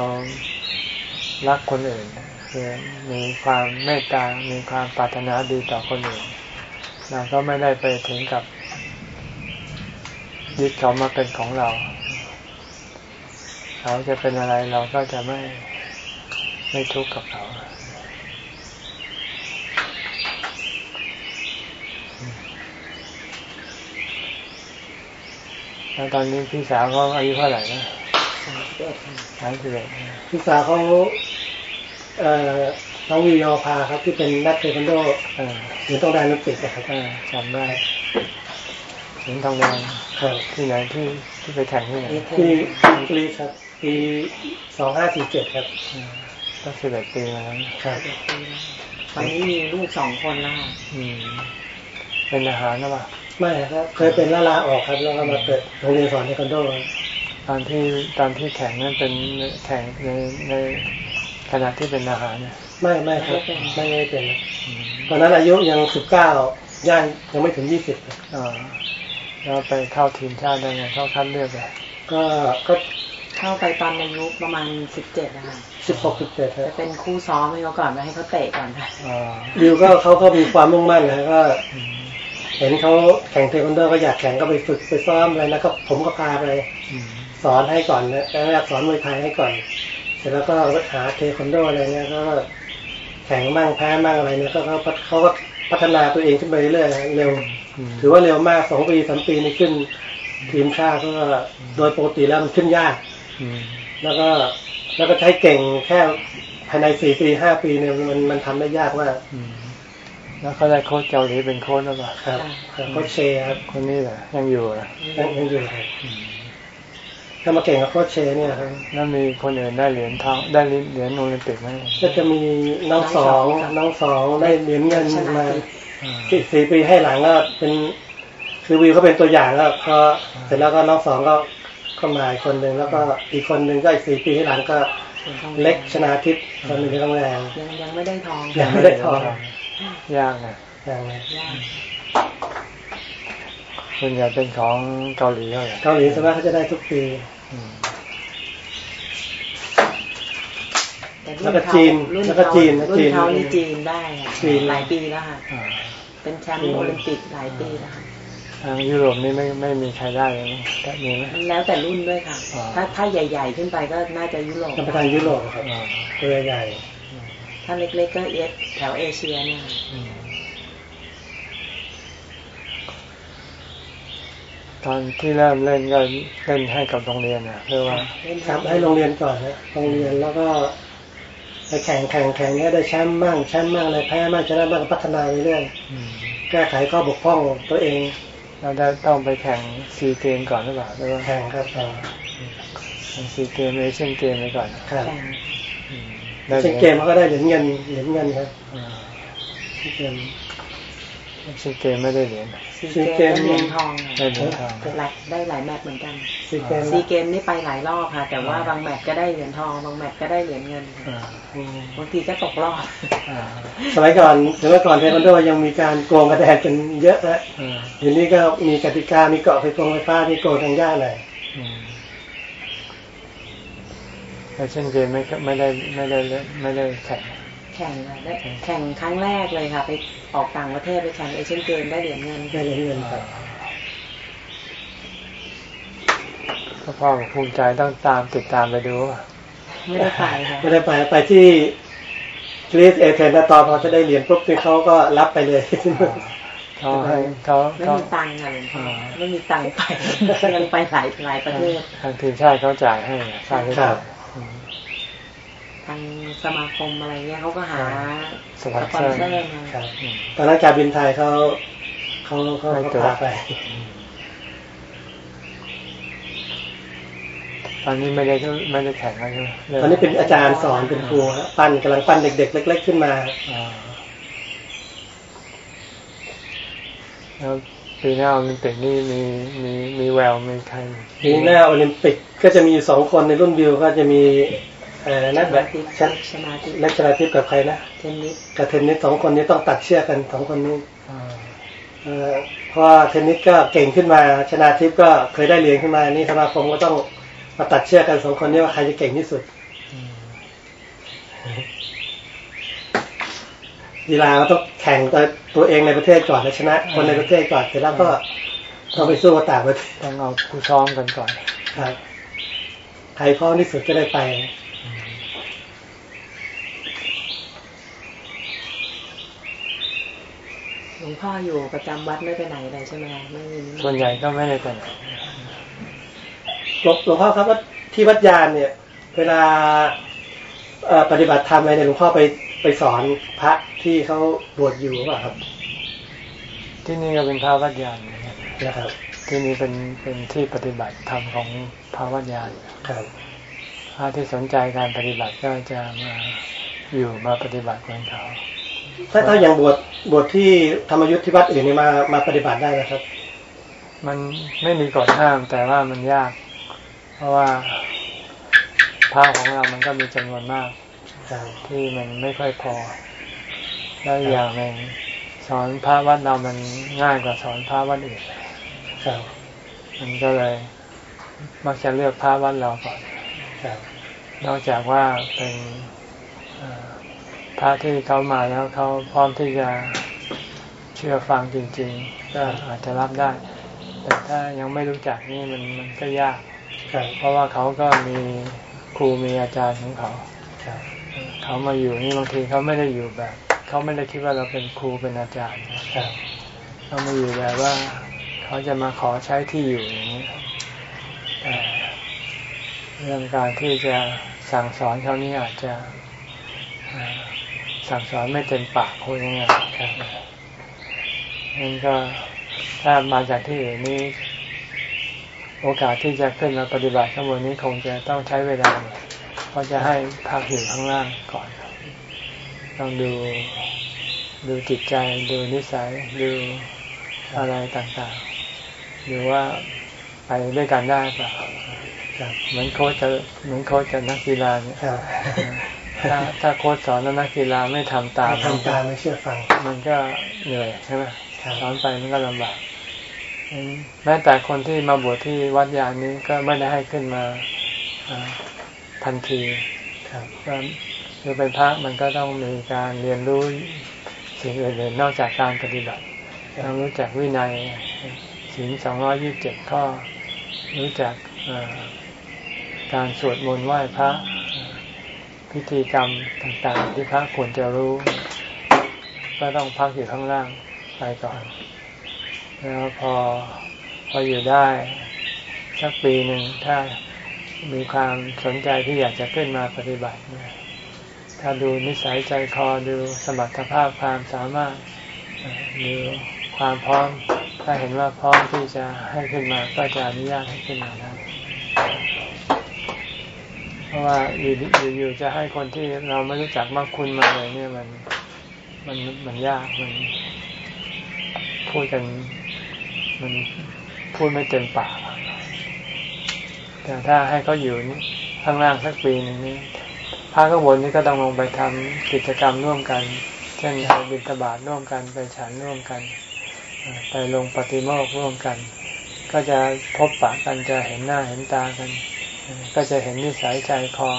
รักคนอื่นคือมีความเมตตา มีความปรารถนาดีต่อคนอื่น เราก็ไม่ได้ไปถึงกับยึดเขามาเป็นของเรา เขาจะเป็นอะไรเราก็จะไม่ไม่ทุกข์กับเขา แล้วตอนนี้พี่สาวเขาอายุเท่าไหร่นะสามสิบเอ็ดค่ะสามสิบเอ็ดพี่สาวเขาเอ่อน้องวิวยอพาครับที่เป็นนักเทควันโดเออหรือต้องแดนนักติกนะครับเออจำได้เหรียญทองแดงครับที่ไหนที่ที่ไปแข่งที่ไหนเอเทที่นอังกฤษครับปีสองห้าสี่เจ็ดครับเออก็สิบเอ็ดปีมาแล้วครับเอ็ดปีแล้วตอนนี้มีลูกสองคนแล้วค่ะอืมเป็นอาหารหรือเปล่า ไม่ครับ เคยเป็นล่าลาออกครับ แล้วก็มาเปิดโรงเรียนสอนเทควันโดครับตอนที่ตอนที่แข่งนั้นเป็นแข่งในในขณะที่เป็นอาหารเนี่ยไม่ไม่ครับไม่ไม่เป็นครับอืมตอนนั้นอายุยังสิบเก้าย่างยังไม่ถึงยี่สิบอ่าแล้วไปเข้าทีมชาติได้ไงเข้าคัดเลือกเลยก็ก็เข้าไปตอนอายุประมาณสิบเจ็ดนะคะสิบหกสิบเจ็ดคจะรับเป็นคู่ซ้อมให้เขาก่อนไม่ให้เขาเตะก่อนค่ะอ่าดิวก็เขาก็มีความมุ่งมั่นนะก็อืม เห็นเขาแข่งเทควันโดก็อยากแข่งก็ไปฝึกไปซ้อมอะไรนะก็ผมก็พาไปอืมสอนให้ก่อนนะแรกๆสอนมวยไทยให้ก่อน เสร็จแล้วก็หาเทควันโดอะไรเงี้ยก็แข่งมั่งแพ้มั่งอะไรเนี่ยก็เขาเขาก็พัฒนาตัวเองขึ้นไปเรื่อยๆเร็วอืมถือว่าเร็วมากสองปีสามปีนี่ขึ้นทีมชาติก็โดยปกติแล้วมันขึ้นยากอืมแล้วก็แล้วก็ใช้เก่งแค่ภายในสี่ปีห้าปีเนี่ยมันมันทำได้ยากมากอืม แล้วเขาได้โค้ชเกาหลีเป็นโค้ชหรือเปล่าครับครับโค้ชเชครับคนนี้เหรอยังอยู่เหรอยังยังอยู่ครับอืมถ้ามาเก่งกับโค้ชเชเนี่ยครับแล้วมีคนอื่นได้เหรียญทองได้เหรียญโอลิมปิกไหมก็จะมีน้องสองน้องสองได้เหรียญเงินชนะมาทิพย์อ่าสี่สี่ปีให้หลังก็เป็น คือวิวเขาเป็นตัวอย่างแล้วพอเสร็จแล้วก็น้องสองก็ก็มาอีกคนหนึ่งแล้วก็อีกคนหนึ่งก็อีกสี่ปีให้หลังก็หรียญทองแดงเล็กชนาทิพย์คนหนึ่งที่ต้องแรงยังยังไม่ได้ทองยังไม่ได้ทอง ยากนะอย่างไรยากส่วนใหญ่เป็นของเกาหลีเท่าไหร่เกาหลีส่วนมากเขาจะได้ทุกปีอืมแต่แล้วก็จีนรุ่นแล้วก็เขาจีนรุ่นจีนเขานี่จีนได้ค่ะจีนหลายปีแล้วค่ะอ่าเป็นแชมป์โอลิมปิกหลายปีแล้วค่ะทางยุโรปนี่ไม่ไม่มีใครได้เลยมั้งแต่มีไหมแล้วแต่รุ่นด้วยค่ะอ่าถ้าถ้าใหญ่ ๆ ขึ้นไปก็น่าจะยุโรปก็ไปทางยุโรปครับอ่าตัวใหญ่ ถ้าเล็กๆก็เอสแถวเอเชียเนี่ยค่ะอืมตอนที่เริ่มเล่นก็เล่นให้กับโรงเรียนนะเพื่อว่าเล่นครับให้โรงเรียนก่อนนะโรงเรียนแล้วก็ไปแข่งแข่งแข่งเนี้ยได้แชมป์มั่งแชมป์มั่งอะไรแพ้มั่งชนะมั่งก็พัฒนาไปเรื่อยอืมแก้ไขข้อบกพร่องตัวเอง เราได้ต้องไปแข่งซีเกมก่อนหรือเปล่าหรือว่าแข่งครับอ่าแข่งซีเกมเอเชียนเกมไปก่อนครับแข่งอืม เช่นเกมเขาก็ได้เหรียญเงินเหรียญเงินครับอ่าเกมเอเชียนเกมไม่ได้เหรียญซีซีเกเกมมได้เหรียญทองได้ค่ะเหรียญทองหลายได้หลายแมตช์เหมือนกันซีเกมซีเกมนี่ไปหลายรอบค่ะ แต่ว่าบางแมตช์ก็ได้เหรียญทองบางแมตช์ก็ได้เหรียญเงินค่ะอ่าอืมบางทีก็ตกรอบอ่าสมัยก่อนถึงเมื่อก่อนเทควันโดยังมีการโกงคะแนนกันเยอะนะอ่าทีนี้ก็มีกติกามีเกาะไฟฟงไฟฟ้ามีโกงทางยากหน่อย เอเชียนเกมไม่ไม่ได้ไม่ได้ไม่ได้แข่งแข่งได้แข่งครั้งแรกเลยค่ะ ไปออกต่างประเทศไปแข่งเอเชียนเกมได้เหรียญเงินได้เหรียญเงินครับก็พ่อภูมิใจต้องตามติดตามไปดูไม่ได้ไปค่ะไม่ได้ไปไปที่กรีซเอเธนส์ตอนพอจะได้เหรียญปุ๊บนี่เขาก็รับไปเลยเขาให้เขาไม่มีตังค์ค่ะหลวงไม่มีตังค์ไปยังไปหลายหลายประเทศทางทีมชาติเขาจ่ายให้ค่าใช้ครัจ่ายบ ทางสมาคมอะไรเงี้ยเขาก็หาสสปอนปอนเซอร์เซอร์มาครับอืมตอนนั้นการบินไทยเขาเขาเขาให้เขาตัวพาไป ตอนนี้ไม่ได้ไม่ได้แข่งแล้วใช่ไหมริ่มตอนนี้เป็นอาจารย์สอนเป็นครูฮะปั้นกำลังปั้นเด็ก ๆ เล็ก ๆ ขึ้นมาอ่าแล้วปีหน้าโอลิมปิกนี่มีมีมีแววมีใครทีหน้าโอลิมปิกก็จะมีอยู่สองคนในรุ่นบิวก็จะมี เอ่อนักแบดชั้นชนาทิพย์นักชนาทิพย์กับใครนะเทนนิสกับเทนนิสสองคนนี้ต้องตัดเชือกกันสองคนนี้อ่าเอ่อเพราะว่าเทนนิสก็เก่งขึ้นมาชนาทิพย์ก็เคยได้เหรียญขึ้นมา นี่สมาคมก็ต้องมาตัดเชือกกันสองคนนี้ว่าใครจะเก่งที่สุดอืมกีฬาก็ต้องแข่งตัวตัวเองในประเทศก่อนแล้วชนะ คนในประเทศก่อนเสร็จแล้วก็ต้องไปสู้กับต่างประเทศต้องเอาผู้ซ้อมกันก่อนครับใครพร้อมที่สุดก็ได้ไป ลวงพ่ออยู่ประจำวัดไม่ไปไหนเลยใช่ไหมคะไม่มีส่วนใหญ่ก็ไม่ได้ไปไหนหลวงหลวงพ่อครับว่าที่วัดยานเนี่ย เวลาเอ่อปฏิบัติธรรมอะไรเนี่ยหลวงพ่อไปไปสอนพระที่เขาบวชอยู่หรือเปล่าครับ ที่นี่ก็เป็นพระวัดยานนะครับนะครับ ที่นี่เป็นเป็นที่ปฏิบัติธรรมของพระวัดยานครับพระที่สนใจการปฏิบัติก็จะมาอยู่มาปฏิบัติเหมือนเขา ถ้าถ้าอย่างบวชบวชที่ธรรมยุทธที่วัดอื่นนี่มามาปฏิบัติได้นะครับ มันไม่มีกฎห้ามแต่ว่ามันยาก เพราะว่าพระของเรามันก็มีจำนวนมากครับที่มันไม่ค่อยพอ แล้วอีกอย่างหนึ่งสอนพระวัดเรามันง่ายกว่าสอนพระวัดอื่นครับมันก็เลยมักจะเลือกพระวัดเราก่อนครับนอกจากว่าเป็นเอ่อพ ระที่เขามาแล้วเขาพร้อมที่จะเชื่อฟังจริง ๆ ก็อาจจะรับได้ แต่ถ้ายังไม่รู้จักนี่มันมันก็ยากครับเพราะว่าเขาก็มีครูมีอาจารย์ของเขาครับเขามาอยู่นี่บางทีเขาไม่ได้อยู่แบบเขาไม่ได้คิดว่าเราเป็นครูเป็นอาจารย์ครับเขามาอยู่แบบว่าเขาจะมาขอใช้ที่อยู่อย่างนี้แต่เรื่องการที่จะสั่งสอนเขานี่อาจจะอ่า สั่งสอนไม่เต็มปากพูดง่ายๆครับนั่นก็ถ้ามาจากที่อื่นนี่โอกาสที่จะขึ้นมาปฏิบัติข้างบนนี้คงจะต้องใช้เวลาเพราะจะให้พักอยู่ข้างล่างก่อนต้องดูดูจิตใจดูนิสัยดูอะไรต่างๆ ดูว่าไปด้วยกันได้เปะครับเหมือนโค้ชจะเหมือนโค้ชกับนักกีฬาเนี่ยครับ ถ้าถ้าโค้ชสอนแล้วนักกีฬาไม่ทำตามทำตามไม่เชื่อฟัง มันก็เหนื่อยใช่ไหมครับสอนไปมันก็ลำบากอืมแม้แต่คนที่มาบวชที่วัดยานนี้ก็ไม่ได้ให้ขึ้นมาอ่าทันทีครับก็คือเป็นพระมันก็ต้องมีการเรียนรู้สิ่งอื่นๆนอกจากการปฏิบัติต้องรู้จักวินัยศีลสองร้อยี่บเจ็ดข้อ รู้จักการสวดมนต์ไหว้พระ พิธีกรรมต่างๆ ที่พระควรจะรู้ ก็ต้องพักอยู่ข้างล่างไปก่อน แล้วพอพออยู่ได้สักปีหนึ่งถ้ามีความสนใจที่อยากจะขึ้นมาปฏิบัติ ถ้าดูนิสัยใจคอดูสมรรถภาพความสามารถมีความพร้อม ถ้าเห็นว่าพร้อมที่จะให้ขึ้นมาก็จะอนุญาตให้ขึ้นมาได้ ราะว่าอยู่ๆจะให้คนที่เราไม่รู้จักมากคุณมาเลยเนี่ยมันมันมันยากมันพูดกันมันพูดไม่เต็มปากแต่ถ้าให้เขาอยู่ข้างล่างสักปีหนึ่งนี้พระข้างบนนี้ก็ต้องลงไปทำกิจกรรมร่วมกัน เช่นไปบิณฑบาตร่วมกันไปฉันร่วมกัน ไปลงปฏิโมกร่วมกัน ก็จะพบปะกันจะเห็นหน้าเห็นตากัน ก็จะเห็นนิสัยใจคอ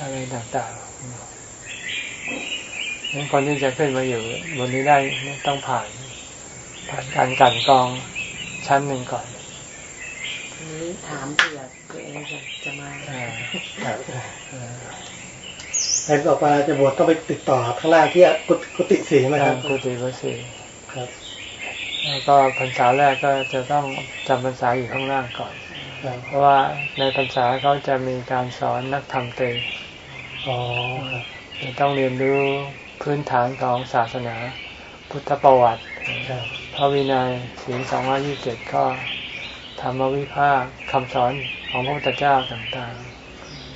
อะไรต่างๆนั้นคนที่จะขึ้นมาอยู่บนนี้ได้ต้องผ่านผ่านการกันกองชั้นหนึ่งก่อนนี้ถามเผื่อตัวเองจะจะมาเห็นบอกว่าจะบวชต้องไปติดต่อข้างล่างที่กุฏิสีไหมครับกุฏิกุฏิครับแล้วก็พรรษาแรกก็จะต้องจำพรรษาอยู่ข้างล่างก่อน เพราะว่าในพรรษาเขาจะมีการสอนนักธรรมเตยอ๋อต้องเรียนรู้พื้นฐานของศาสนา พุทธประวัติพระวินัยศีลสองร้อยี่สิบเจ็ดข้อธรรมวิภาคคำสอนของพระพุทธเจ้าต่าง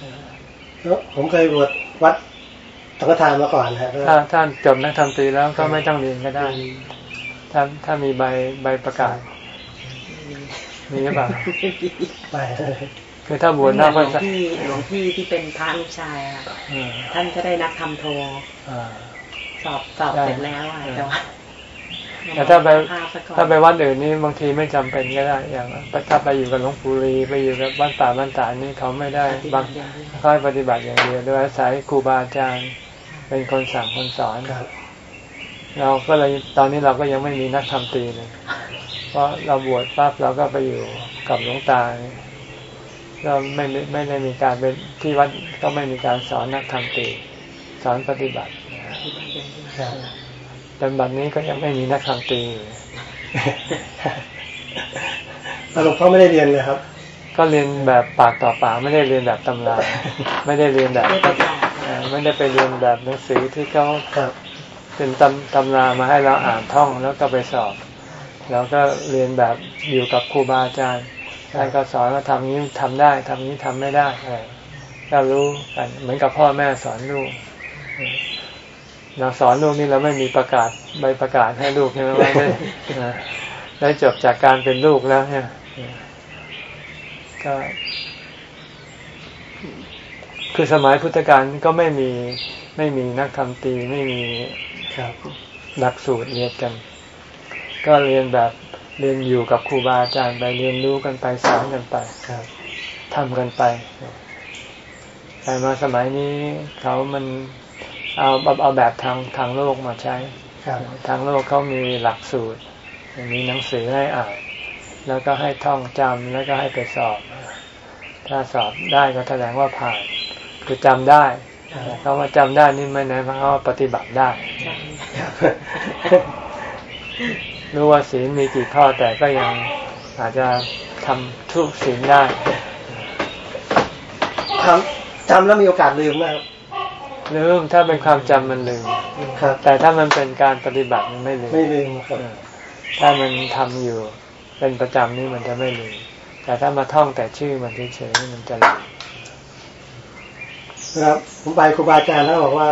ๆแล้วผมเคยบวชวัดสังฆทานมาก่อนนะถ้าท่านจบนักธรรมตรีแล้วก็ไม่ต้องเรียนก็ได้ถ้าถ้ามีใบใบประกาศ มีหรือเปล่าไปคือถ้าบวชหน้าพรรษาที่หลวงพี่ที่เป็นพระลูกชายอะท่านก็ได้นักธรรมโทสอบสอบเสร็จแล้วอะแต่ว่าแต่ถ้าไปถ้าไปวัดอื่นนี่บางทีไม่จำเป็นก็ได้ อย่างถ้าไปอยู่กับหลวงปู่รีไปอยู่กับบ้านป่าบ้านตานี่เขาไม่ได้บางค่อยปฏิบัติอย่างเดียวโดยอาศัยครูบาอาจารย์เป็นคนสั่งคนสอนเราก็เลยตอนนี้เราก็ยังไม่มีนักธรรมตีเลย เพราะเราบวชปั๊บเราก็ไปอยู่กับหลวงตาเราไม่ไม่ได้มีการเป็นที่วัดก็ไม่มีการสอนนักธรรมตีสอนปฏิบัติแต่บัดนี้ก็ยังไม่มีนักธรรมตีอยู่หลวงพ่อไม่ได้เรียนเลยครับ ก็เรียนแบบปากต่อปากไม่ได้เรียนแบบตำราไม่ได้เรียนแบบไม่ได้ไปเรียนแบบหนังสือที่เขาเป็นตำตำรามาให้เราอ่านท่องแล้วก็ไปสอบ แล้วก็เรียนแบบอยู่กับครูบาอาจารย์ท่านก็สอนว่าทำนี้ทำได้ทำนี้ทำไม่ได้อะไรก็รู้กันเหมือนกับพ่อแม่สอนลูกเราสอนลูกนี่เราไม่มีประกาศใบประกาศให้ลูกใช่ไหมว่าได้ได้จบจากการเป็นลูกแล้วเนี่ยก็คือสมัยพุทธกาลก็ไม่มีไม่มีนักทำตีไม่มีครับหลักสูตรเรียนกัน ก็เรียนแบบเรียนอยู่กับครูบาอาจารย์ไปเรียนรู้กันไปสอนกันไปครับทำกันไป แต่มาสมัยนี้เขามันเอาเอาแบบทางทางโลกมาใช้ทางโลกเขามีหลักสูตร มีหนังสือให้อ่าน แล้วก็ให้ท่องจำแล้วก็ให้ไปสอบ ถ้าสอบได้ก็แสดงว่าผ่าน คือจำได้เขาว่าจำได้นี่ไม่ไหนเพราะว่าปฏิบัติได้ รู้ว่าศีลมีกี่ข้อแต่ก็ยังอาจจะทำทุกศีลได้จำแล้วมีโอกาสลืมนะครับลืมถ้าเป็นความจำมันลืมแต่ถ้ามันเป็นการปฏิบัติมันไม่ลืมไม่ลืมครับถ้ามันทำอยู่เป็นประจำนี่มันจะไม่ลืมแต่ถ้ามาท่องแต่ชื่อมันเฉยๆมันจะลืมครับผมไปครูบาอาจารย์แล้วบอกว่า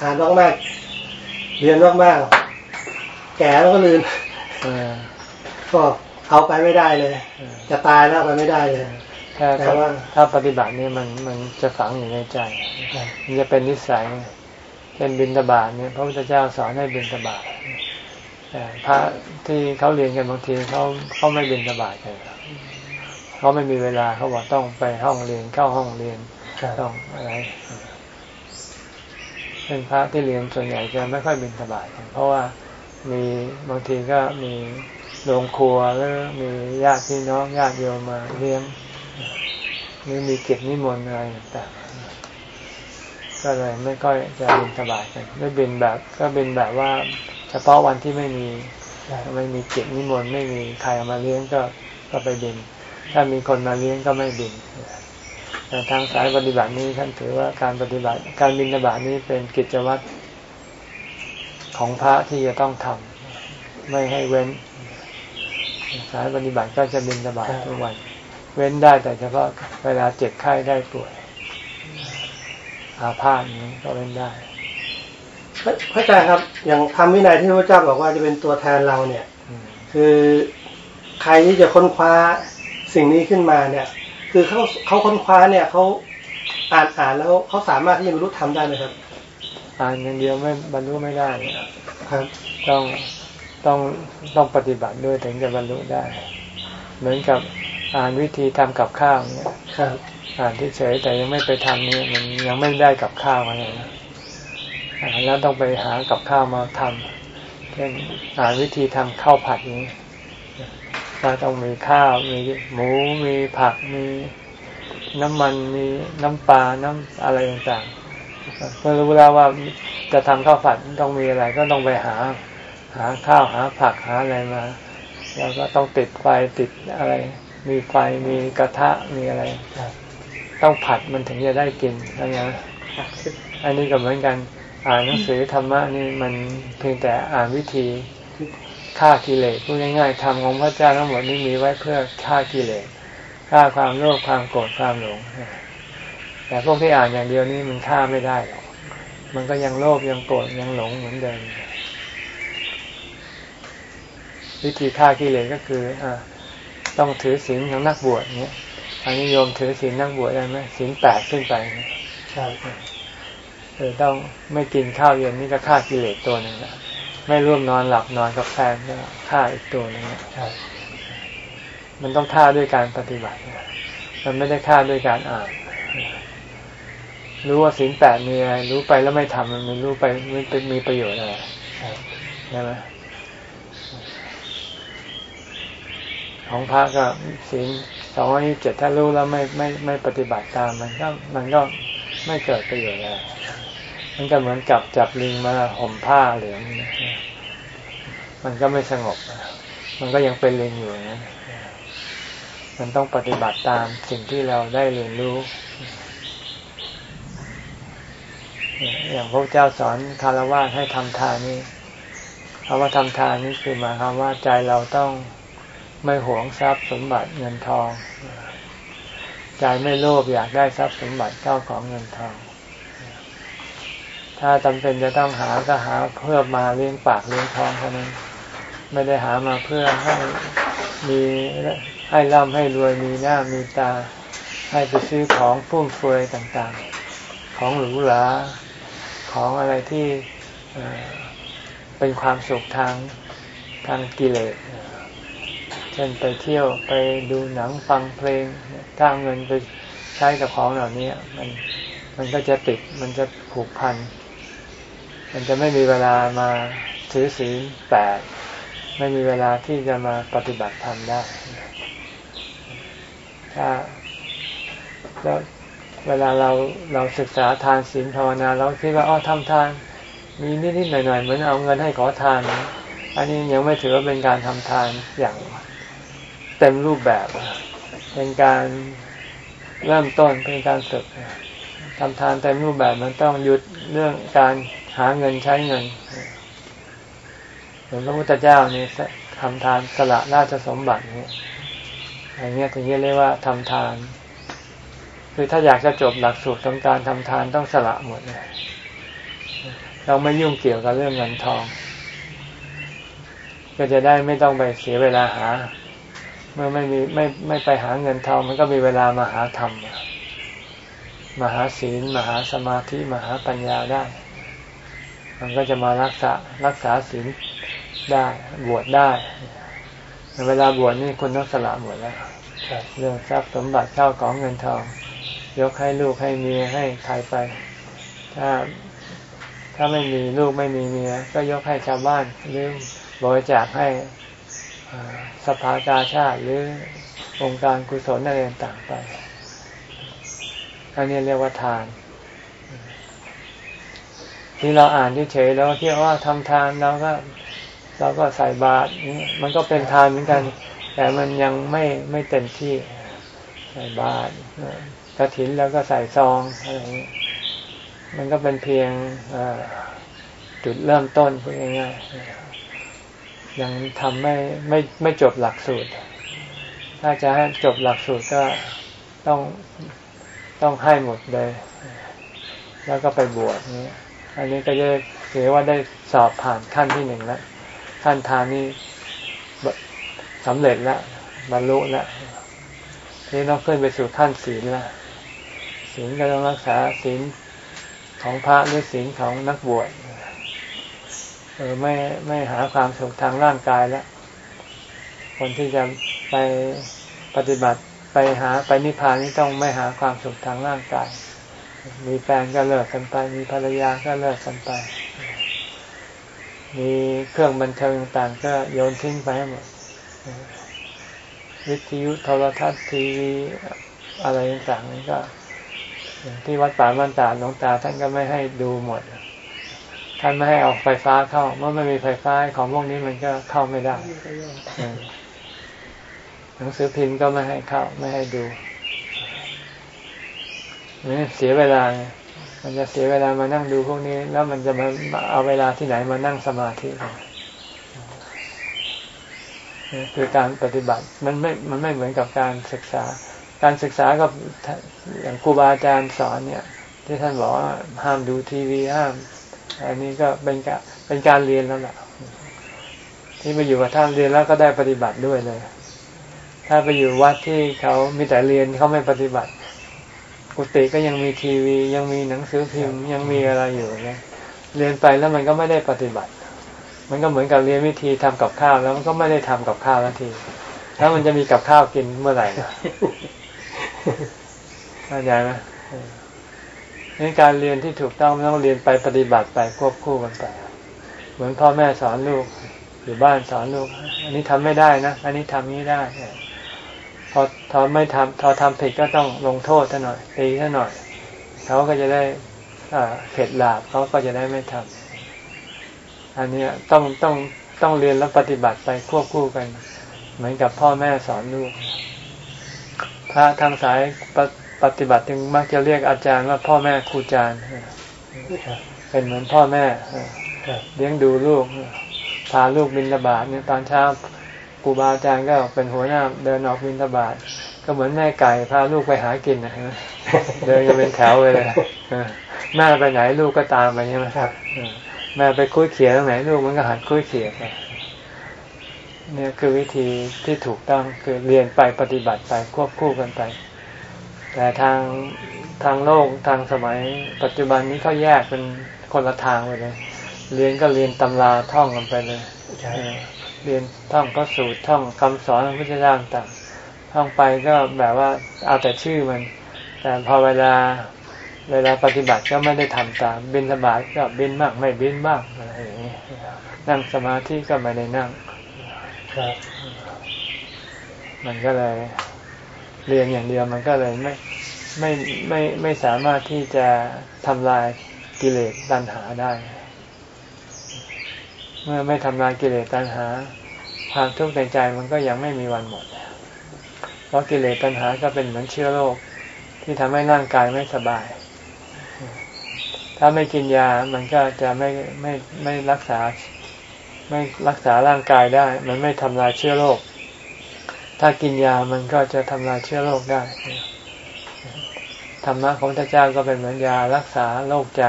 อ่านมากมากเรียนมากมาก แก่แล้วก็ลืมก็เอาไปไม่ได้เลย จะตายแล้วไปไม่ได้เลยถ้าถ้าปฏิบัตินี่มันมันจะฝังอยู่ในใจมันจะเป็นนิสัยเป็นบินตบาทเนี่ยพระพุทธเจ้าสอนให้บินตบาทแต่พระที่เขาเรียนกันบางทีเขาเขาไม่บินตบาทกันเขาไม่มีเวลาเขาบอกต้องไปห้องเรียนเข้าห้องเรียนต้องอะไรเป็นพระที่เรียนส่วนใหญ่จะไม่ค่อยบินตบาทเพราะว่า มีบางทีก็มีโรงครัวแล้วมีญาติพี่น้องญาติโยมมาเลี้ยงหรือมีเก็บนิมนต์อะไรต่างๆก็เลยไม่ค่อยจะบินสบายกันไม่บินแบบก็บินแบบว่า เฉพาะวันที่ไม่มีไม่มีเก็บนิมนต์ไม่มีใครมาเลี้ยงก็ก็ไปบิน ถ้ามีคนมาเลี้ยงก็ไม่บินแต่ทางสายปฏิบัตินี้ท่านถือว่าการปฏิบัติ การบินบาตนี้เป็นกิจวัตร ของพระที่จะต้องทำไม่ให้เว้น สายปฏิบัติก็จะบินบาตทุกวัน เว้นได้แต่เฉพาะเวลาเจ็บไข้ได้ป่วย อาพาธนี้ก็เว้นได้พระอาจารย์ครับ อย่างทำวินัยที่พระเจ้าบอกว่าจะเป็นตัวแทนเราเนี่ย คือใครที่จะค้นคว้าสิ่งนี้ขึ้นมาเนี่ย คือเขาเขาค้นคว้าเนี่ยเขาอ่านอ่านแล้วเขาสามารถที่จะบรรลุธรรมได้ไหมครับ อ่านอย่างเดียวไม่บรรลุไม่ได้ครับต้องต้องต้องปฏิบัติด้วยถึงจะบรรลุได้ เหมือนกับอ่านวิธีทำกับข้าวเนี่ยอ่านที่เฉยแต่ยังไม่ไปทำนี่มันยังไม่ได้กับข้าวอะไรนะแล้วต้องไปหากับข้าวมาทำเช่นหาวิธีทำข้าวผัดนี้ก็ต้องมีข้าวมีหมูมีผักมีน้ำมันมีน้ำปลาน้ำอะไรต่างๆ เมื่อรู้แล้วว่าจะทำข้าวผัดต้องมีอะไร ก็ต้องไปหา หาข้าวหาผักหาอะไรมา แล้วก็ต้องติดไฟติดอะไร มีไฟมีกระทะมีอะไรต้องผัดมันถึงจะได้กินนะอันนี้ก็เหมือนกันอ่านหนังสือธรรมะนี่มันเพียงแต่อ่านวิธีฆ่ากิเลสพูดง่ายๆทำของพระเจ้าทั้งหมดนี้มีไว้เพื่อฆ่ากิเลสฆ่าความโลภความโกรธความหลง แต่พวกที่อ่านอย่างเดียวนี่มันฆ่าไม่ได้หรอกมันก็ยังโลภยังโกรธยังหลงเหมือนเดิมวิธีฆ่ากิเลสก็คืออ่าต้องถือศีลของนักบวชเนี้ยอันนี้โยมถือศีลนักบวชได้ไหมศีลแปดขึ้นไปใช่เออต้องไม่กินข้าวเย็นนี่ก็ฆ่ากิเลสตัวหนึ่งนะไม่ร่วมนอนหลับนอนกับแฟนก็ฆ่าอีกตัวหนึ่งนะมันต้องฆ่าด้วยการปฏิบัติ มันไม่ได้ฆ่าด้วยการอ่าน รู้ว่าศีลแปดมีอะไรรู้ไปแล้วไม่ทำมันไม่รู้ไปไม่เป็นมีประโยชน์อะไรใช่ไหมของพระก็ศีลสองร้อยยี่สิบเจ็ดถ้ารู้แล้วไม่ไม่ไม่ปฏิบัติตามมันก็มันก็ไม่เกิดประโยชน์อะไรมันก็เหมือนกับจับลิงมาห่มผ้าเหลืองมันก็ไม่สงบ มันก็ยังเป็นลิงอยู่นะมันต้องปฏิบัติตามสิ่งที่เราได้เรียนรู้ อย่างพระเจ้าสอนคารวะให้ทำทานนี่คำว่าทำทานนี่คือหมายความว่าใจเราต้องไม่หวงทรัพย์สมบัติเงินทอง ใจไม่โลภอยากได้ทรัพย์สมบัติเจ้าของเงินทอง ถ้าจำเป็นจะต้องหาก็หาเพื่อมาเลี้ยงปากเลี้ยงท้องเท่านั้น ไม่ได้หามาเพื่อให้มีให้ร่ำให้รวยมีหน้ามีตา ให้ไปซื้อของฟุ่มเฟือยต่างๆ ของหรูหรา ของอะไรที่เป็นความสุขทางทางกิเลสเช่นไปเที่ยวไปดูหนังฟังเพลงถ้าเงินไปใช้กับของเหล่านี้มันมันก็จะติดมันจะผูกพัน มันจะไม่มีเวลามาถือศีลแปดไม่มีเวลาที่จะมาปฏิบัติธรรมได้ถ้าแล้ว เวลาเราเราศึกษาทานศีลภาวนาเราคิดว่าอ๋อทำทานมีนิดๆหน่อยๆเหมือนเอาเงินให้ขอทาน อันนี้ยังไม่ถือว่าเป็นการทำทานอย่างเต็มรูปแบบ เป็นการเริ่มต้นเป็นการฝึกทำทานเต็มรูปแบบมันต้องหยุดเรื่องการหาเงินใช้เงินหมือพระพุทธเจ้านี่ทำทานสละราชสมบัตินี่อย่างเงี้ยถึงเรียกว่าทำทาน คือถ้าอยากจะจบหลักสูตรของการทำทานต้องสละหมดเลยเราไม่ยุ่งเกี่ยวกับเรื่องเงินทอง ก็จะได้ไม่ต้องไปเสียเวลาหา เมื่อไม่มีไม่ไม่ไปหาเงินทอง มันก็มีเวลามาหาธรรมมาหาศีลมาหาสมาธิมาหาปัญญาได้ มันก็จะมารักษารักษาศีลได้บวชได้เวลาบวชนี่คนต้องสละหมดแล้วเรื่องทรัพย์สมบัติเข้าของเงินทอง ยกให้ลูกให้เมียให้ใครไป ถ้าถ้าไม่มีลูกไม่มีเมียก็ยกให้ชาวบ้านหรือบริจาคให้สภากาชาติหรือองค์การกุศลอะไรต่างไป อันนี้เรียกว่าทาน ที่เราอ่านที่เฉยแล้วคิดว่าทำทานเราก็เราก็ใส่บาตรมันก็เป็นทานเหมือนกัน แต่มันยังไม่ไม่เต็มที่ใส่บาตร กระถินแล้วก็ใส่ซองอะไรอย่างนี้มันก็เป็นเพียงจุดเริ่มต้นพูดง่ายๆยังทำไม่ไม่ไม่จบหลักสูตร ถ้าจะให้จบหลักสูตรก็ต้องต้องให้หมดเลย แล้วก็ไปบวชนี้อันนี้ก็จะถือว่าได้สอบผ่านขั้นที่หนึ่งแล้วขั้นทานนี้สำเร็จแล้วบรรลุแล้วนี่ต้องขึ้นไปสู่ขั้นศีลแล้ว ศีลก็ต้องรักษาศีลของพระหรือศีลของนักบวชเออไม่ไม่หาความสุขทางร่างกายแล้วคนที่จะไปปฏิบัติไปหาไปนิพพานนี่ต้องไม่หาความสุขทางร่างกาย มีแฟนก็เลิกกันไป มีภรรยาก็เลิกกันไป มีเครื่องบันเทิงต่างก็โยนทิ้งไปให้หมดวิทยุโทรทัศน์ทีวีอะไรต่างๆนี่ก็ ที่วัดป่ามันตาหลวงตาท่านก็ไม่ให้ดูหมด ท่านไม่ให้เอาไฟฟ้าเข้า เมื่อไม่มีไฟฟ้าของพวกนี้มันก็เข้าไม่ได้หนังสือพิมพ์ก็ไม่ให้เข้า ไม่ให้ดูนี่เสียเวลามันจะเสียเวลามานั่งดูพวกนี้ แล้วมันจะมาเอาเวลาที่ไหนมานั่งสมาธิคือการปฏิบัติมันไม่ มันไม่เหมือนกับการศึกษา การศึกษากับ อย่างครูบาอาจารย์สอนเนี่ย ที่ท่านบอกว่าห้ามดูทีวีห้าม อันนี้ก็เป็นการเป็นการเรียนแล้วแหละที่ไปอยู่กับท่านเรียนแล้วก็ได้ปฏิบัติด้วยเลย ถ้าไปอยู่วัดที่เขามีแต่เรียนเขาไม่ปฏิบัติ กุฏิก็ยังมีทีวี ยังมีหนังสือพิมพ์ยังมีอะไรอยู่เนี่ยเรียนไปแล้วมันก็ไม่ได้ปฏิบัติ มันก็เหมือนกับเรียนวิธีทำกับข้าวแล้วมันก็ไม่ได้ทำกับข้าวแล้วที แล้วมันจะมีกับข้าวกินเมื่อไหร่ เข้าใจไหมนี่การเรียนที่ถูกต้องต้องเรียนไปปฏิบัติไปควบคู่กันไป เหมือนพ่อแม่สอนลูก อยู่บ้านสอนลูก อันนี้ทำไม่ได้นะ อันนี้ทำนี้ได้พอทอไม่ทำทอทำผิดก็ต้องลงโทษท่าหน่อยตีท่าหน่อยเขาก็จะได้เข็ดหลาบเขาก็จะได้ไม่ทำอันนี้ต้องต้องต้องเรียนแล้วปฏิบัติไปควบคู่กัน เหมือนกับพ่อแม่สอนลูกพระทางสายป ปฏิบัติจึงมักจะเรียกอาจารย์ว่าพ่อแม่ครูอาจารย์เป็นเหมือนพ่อแม่เลี้ยงดูลูกพาลูกบินระบาดเนี่ยตอนเช้าครูบาอาจารย์ก็เป็นหัวหน้าเดินออกบินระบาดก็เหมือนแม่ไก่พาลูกไปหากินนะเดินกันเป็นแถวเลยแม่ไปไหนลูกก็ตามไปใช่ไหมครับแม่ไปคุยเขียตรงไหนลูกมันก็หันคุยเขียไปเนี่ยคือวิธีที่ถูกต้องคือเรียนไปปฏิบัติไปควบคู่กันไป แต่ทางทางโลกทางสมัย ปัจจุบันนี้เขาแยกเป็นคนละทางไปเลย เรียนก็เรียนตำราท่องกันไปเลยเรียนท่องก็สูตรท่องคำสอนของพระเจ้าต่างท่องไปก็แบบว่าเอาแต่ชื่อมัน แต่พอเวลาเวลาปฏิบัติก็ไม่ได้ทำตามบินสบายก็บินมากไม่บินบ้างอะไรอย่างนี้นั่งสมาธิก็ไม่ได้นั่งครับ มันก็เลย เรียนอย่างเดียวมันก็เลยไม่ไม่ไม่ไม่สามารถที่จะทำลายกิเลสตัณหาได้ เมื่อไม่ทำลายกิเลสตัณหา ความทุกข์ในใจมันก็ยังไม่มีวันหมด เพราะกิเลสตัณหาก็เป็นเหมือนเชื้อโรคที่ทำให้ร่างกายไม่สบาย ถ้าไม่กินยามันก็จะไม่ไม่ไม่รักษา ไม่รักษาร่างกายได้ มันไม่ทำลายเชื้อโรค ถ้ากินยามันก็จะทำลายเชื้อโรคได้ ธรรมะของพระเจ้าก็เป็นเหมือนยารักษาโรคใจ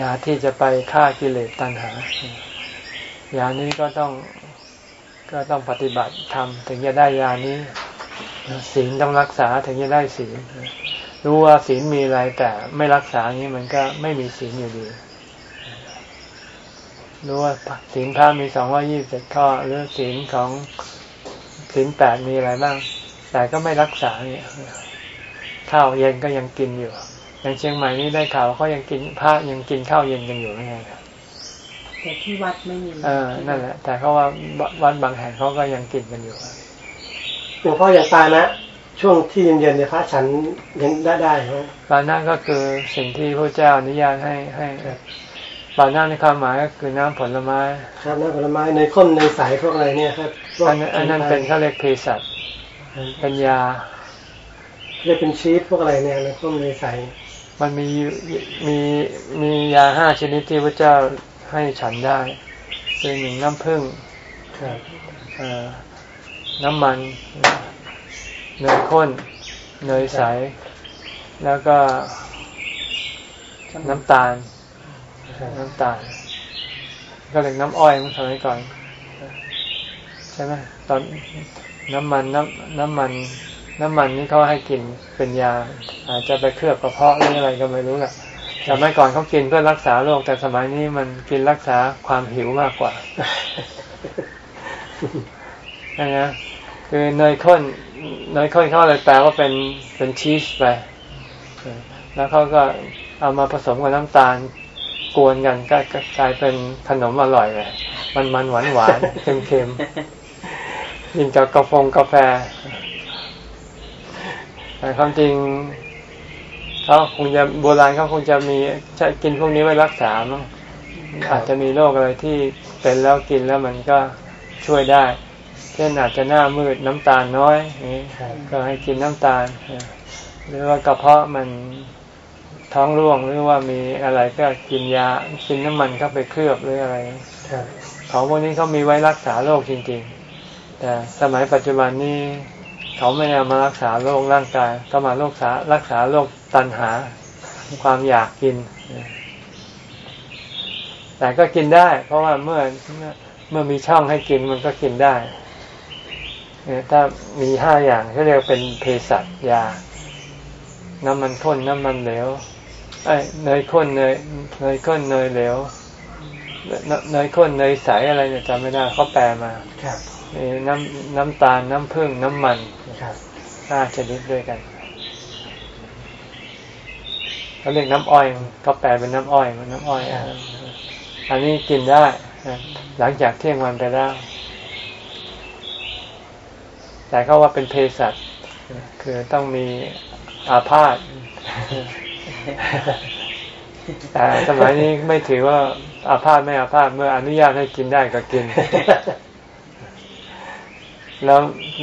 ยาที่จะไปฆ่ากิเลสตัณหา ยานี้ก็ต้องก็ต้องปฏิบัติทำถึงจะได้ยานี้ ศีลต้องรักษาถึงจะได้ศีล รู้ว่าศีลมีอะไรแต่ไม่รักษาอย่างนี้มันก็ไม่มีศีลอยู่ดีรู้ว่าศีลพระมีสองร้อยี่สิบเจ็ดข้อหรือศีลของ ศีลแปดมีอะไรบ้าง แต่ก็ไม่รักษาเนี่ยข้าวเย็นก็ยังกินอยู่ อย่างเชียงใหม่นี่ได้ข่าวเขายังกินพระยังกินข้าวเย็นกันอยู่ไม่ไงแต่ที่วัดไม่มีเออนั่นแหละ แต่เขาว่าวัดบางแห่งเขาก็ยังกินกันอยู่หลวงพ่ออย่างตานะ ช่วงที่เย็นๆเนี่ยพระฉันยังได้ได้ไหมปานะก็คือสิ่งที่พระเจ้าอนุญาตให้ให้ ปานะในความหมายก็คือน้ำผลไม้ ครับน้ำผลไม้ในข้นในสายพวกอะไรเนี่ยครับอันนั้นเป็นเขาเรียกเภสัชเป็นยาเรียกเป็นชีสพวกอะไรเนี่ยในข้นในสายมันมีมีมียาห้าชนิดที่พระเจ้าให้ฉันได้คือหนึ่งน้ำผึ้งน้ำมันเนยข้นเนยใส แล้วก็น้ำตาล น้ำตาลก็เรียกน้ำอ้อยมันสมัยก่อน ใช่ไหมตอนน้ำมันน้ำน้ำมัน น้ำมันนี่เขาให้กินเป็นยา อาจจะไปเคลือบกระเพาะหรืออะไรก็ไม่รู้แหละสมัยก่อนเขากินเพื่อรักษาโรคแต่สมัยนี้มันกินรักษาความหิวมากกว่านะคือเนยข้นเนยข้นเขาเลยแปลว่าเป็นเป็นชีสไปแล้วเขาก็เอามาผสมกับน้ำตาล กวนกันก็กลายเป็นขนมอร่อยเลยมันมันหวานหวานเค็มเค็มกินกับกาแฟกาแฟ แต่ความจริงเขาคงจะโบราณเขาคงจะมีใช้กินพวกนี้ไว้รักษามั้งอาจจะมีโรคอะไรที่เป็นแล้วกินแล้วมันก็ช่วยได้ เช่นอาจจะหน้ามืดน้ำตาลน้อยนี่ก็ให้กินน้ำตาล หรือว่ากระเพาะมัน ท้องร่วงหรือว่ามีอะไรก็กินยากินน้ำมันเข้าไปเคลือบหรืออะไรของพวกนี้เขามีไว้รักษาโรคจริงๆ แต่สมัยปัจจุบันนี้เขาไม่เอามารักษาโรคร่างกายก็มารักษารักษาโรคตัณหา ความอยากกิน แต่ก็กินได้ เพราะว่าเมื่อเมื่อมีช่องให้กินมันก็กินได้ถ้ามีห้าอย่างเขาเรียกเป็นเภสัชยา น้ำมันข้นน้ำมันเหลว ไอ้เนยข้นเนยเนยข้นเนยเหลวเนยข้นเนยใสอะไรเนี่ยจำไม่ได้เขาแปลมามีน้ำน้ำตาลน้ำผึ้งน้ำมันห้าชนิดด้วยกันเขาเรียกน้ำอ้อยก็แปลเป็นน้ำอ้อยมันน้ำอ้อยอันนี้กินได้หลังจากเที่ยงวันไปแล้วแต่เขาว่าเป็นเภสัชคือต้องมีอาพาธ แต่สมัยนี้ไม่ถือว่าอาพาธไม่อาพาธเมื่ออนุญาตให้กินได้ก็กิน แล้ว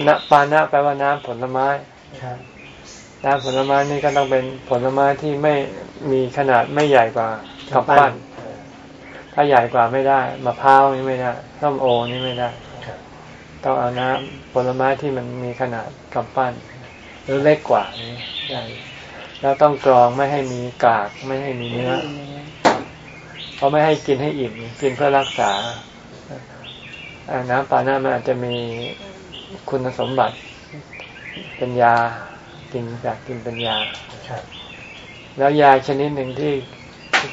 นปานะแปลว่าน้ำผลไม้น้ำผลไม้นี่ก็ต้องเป็นผลไม้ที่ไม่มีขนาดไม่ใหญ่กว่ากับปั้นถ้าใหญ่กว่าไม่ได้มะพร้าวนี่ไม่ได้ส้มโอนี่ไม่ได้ต้องเอาน้ำผลไม้ที่มันมีขนาดกับปั้น หรือเล็กกว่านี้ใช่ แล้วต้องกรองไม่ให้มีกากไม่ให้มีเนื้อเพราะไม่ให้กินให้อิ่มกินเพื่อรักษาน้ำปาน้ามันอาจจะมีคุณสมบัติ เป็นยากินจากกินเป็นยาแล้วยาชนิดหนึ่งที่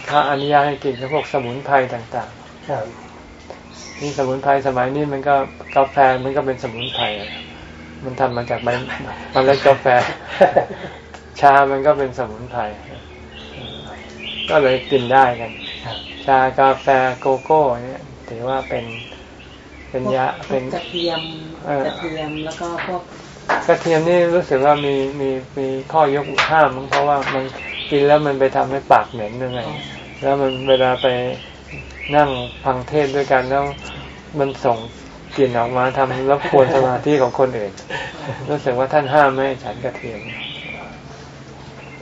เขาอนุญาตให้กินคือพวกสมุนไพรต่างๆนี่สมุนไพรสมัยนี้มันก็กาแฟมันก็เป็นสมุนไพรมันทำมาจากใบมันเล็กกาแฟ ชามันก็เป็นสมุนไพรก็เลยกินได้กัน ชากาแฟโกโก้เนี่ยถือว่าเป็นเป็นยาเป็นกระเทียมกระเทียมแล้วก็พวกกระเทียมนี่รู้สึกว่ามีมีมีข้อยกห้ามเพราะว่ามันกินแล้วมันไปทำให้ปากเหม็นยังไงแล้วมันเวลาไปนั่งฟังเทศด้วยกันแล้วมันส่งกลิ่นออกมาทำรบกวนสมาธิของคนอื่น รู้สึกว่าท่านห้ามไม่ให้ฉันกระเทียม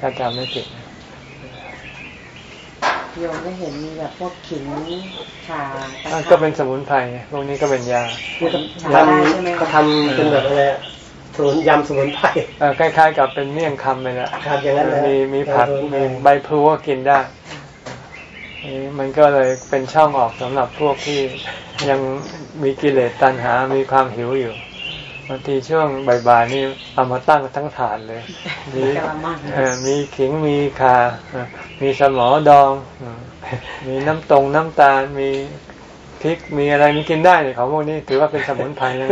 ถ้าจำไม่ผิดโยมได้เห็นมีแบบพวกขิงชาก็เป็นสมุนไพรพวกนี้ก็เป็นยายาเขาทำเป็นแบบอะไรสมุนยำสมุนไพรคล้ายๆ กับเป็นเมี่ยงคำเลยนะครับอย่างนั้นมีมีผักมีใบพลูก็กินได้มันก็เลยเป็นช่องออกสำหรับพวกที่ยังมีกิเลสตัณหา มีความหิวอยู่ บางทีช่วงบ่ายๆนี่เอามาตั้งทั้งฐานเลย มีมีขิงมีคา มีสมอดอง มีน้ำตรงน้ำตาล มีพริก มีอะไรมีกินได้เลยของพวกนี้ถือว่าเป็นสมุนไพรนะ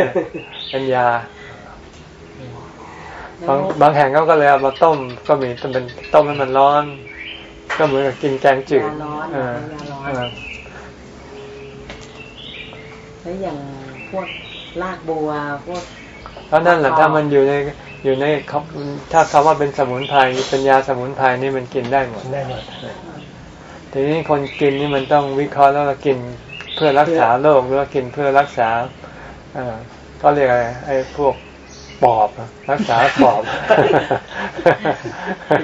เป็นยา บางบางแห่งเขาก็เลยเอามาต้ม ก็มีเป็นต้มให้มันร้อน ก็เหมือนกับกินแกงจืดแล้วอย่างพวกรากบัวพวก เพราะนั่นแหละถ้ามันอยู่ในอยู่ในถ้าคำว่าเป็นสมุนไพรเป็นยาสมุนไพรนี่มันกินได้หมดได้หมดทีนี้คนกินนี่มันต้องวิเคราะห์แล้วก็กินเพื่อรักษาโรคหรือว่ากินเพื่อรักษาเอ่อก็เรียกอะไรไอ้พวกปอบอะรักษาปอบ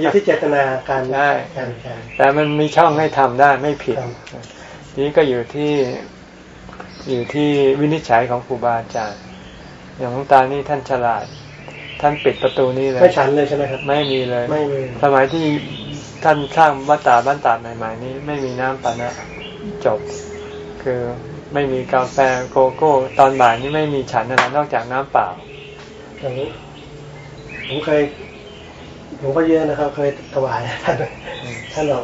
อยู่ที่เจตนาการใช่การการแต่มันมีช่องให้ทำได้ไม่ผิดครับทีนี้ก็อยู่ที่อยู่ที่วินิจฉัยของครูบาอาจารย์ อย่างหลวงตานี่ท่านฉลาด ท่านปิดประตูนี้เลย ไม่ฉันเลยใช่ไหมครับ ไม่มีเลย ไม่มี สมัยที่ท่านสร้างวัดตาบ้านตาดใหม่ๆนี้ ไม่มีน้ำปานะจบ คือไม่มีกาแฟโกโก้ ตอนบ่ายนี่ไม่มีฉันอะไรนอกจากน้ำเปล่าอย่างนี้ผมเคยผมก็เยอะนะครับ เคยถวายท่านท่านบอก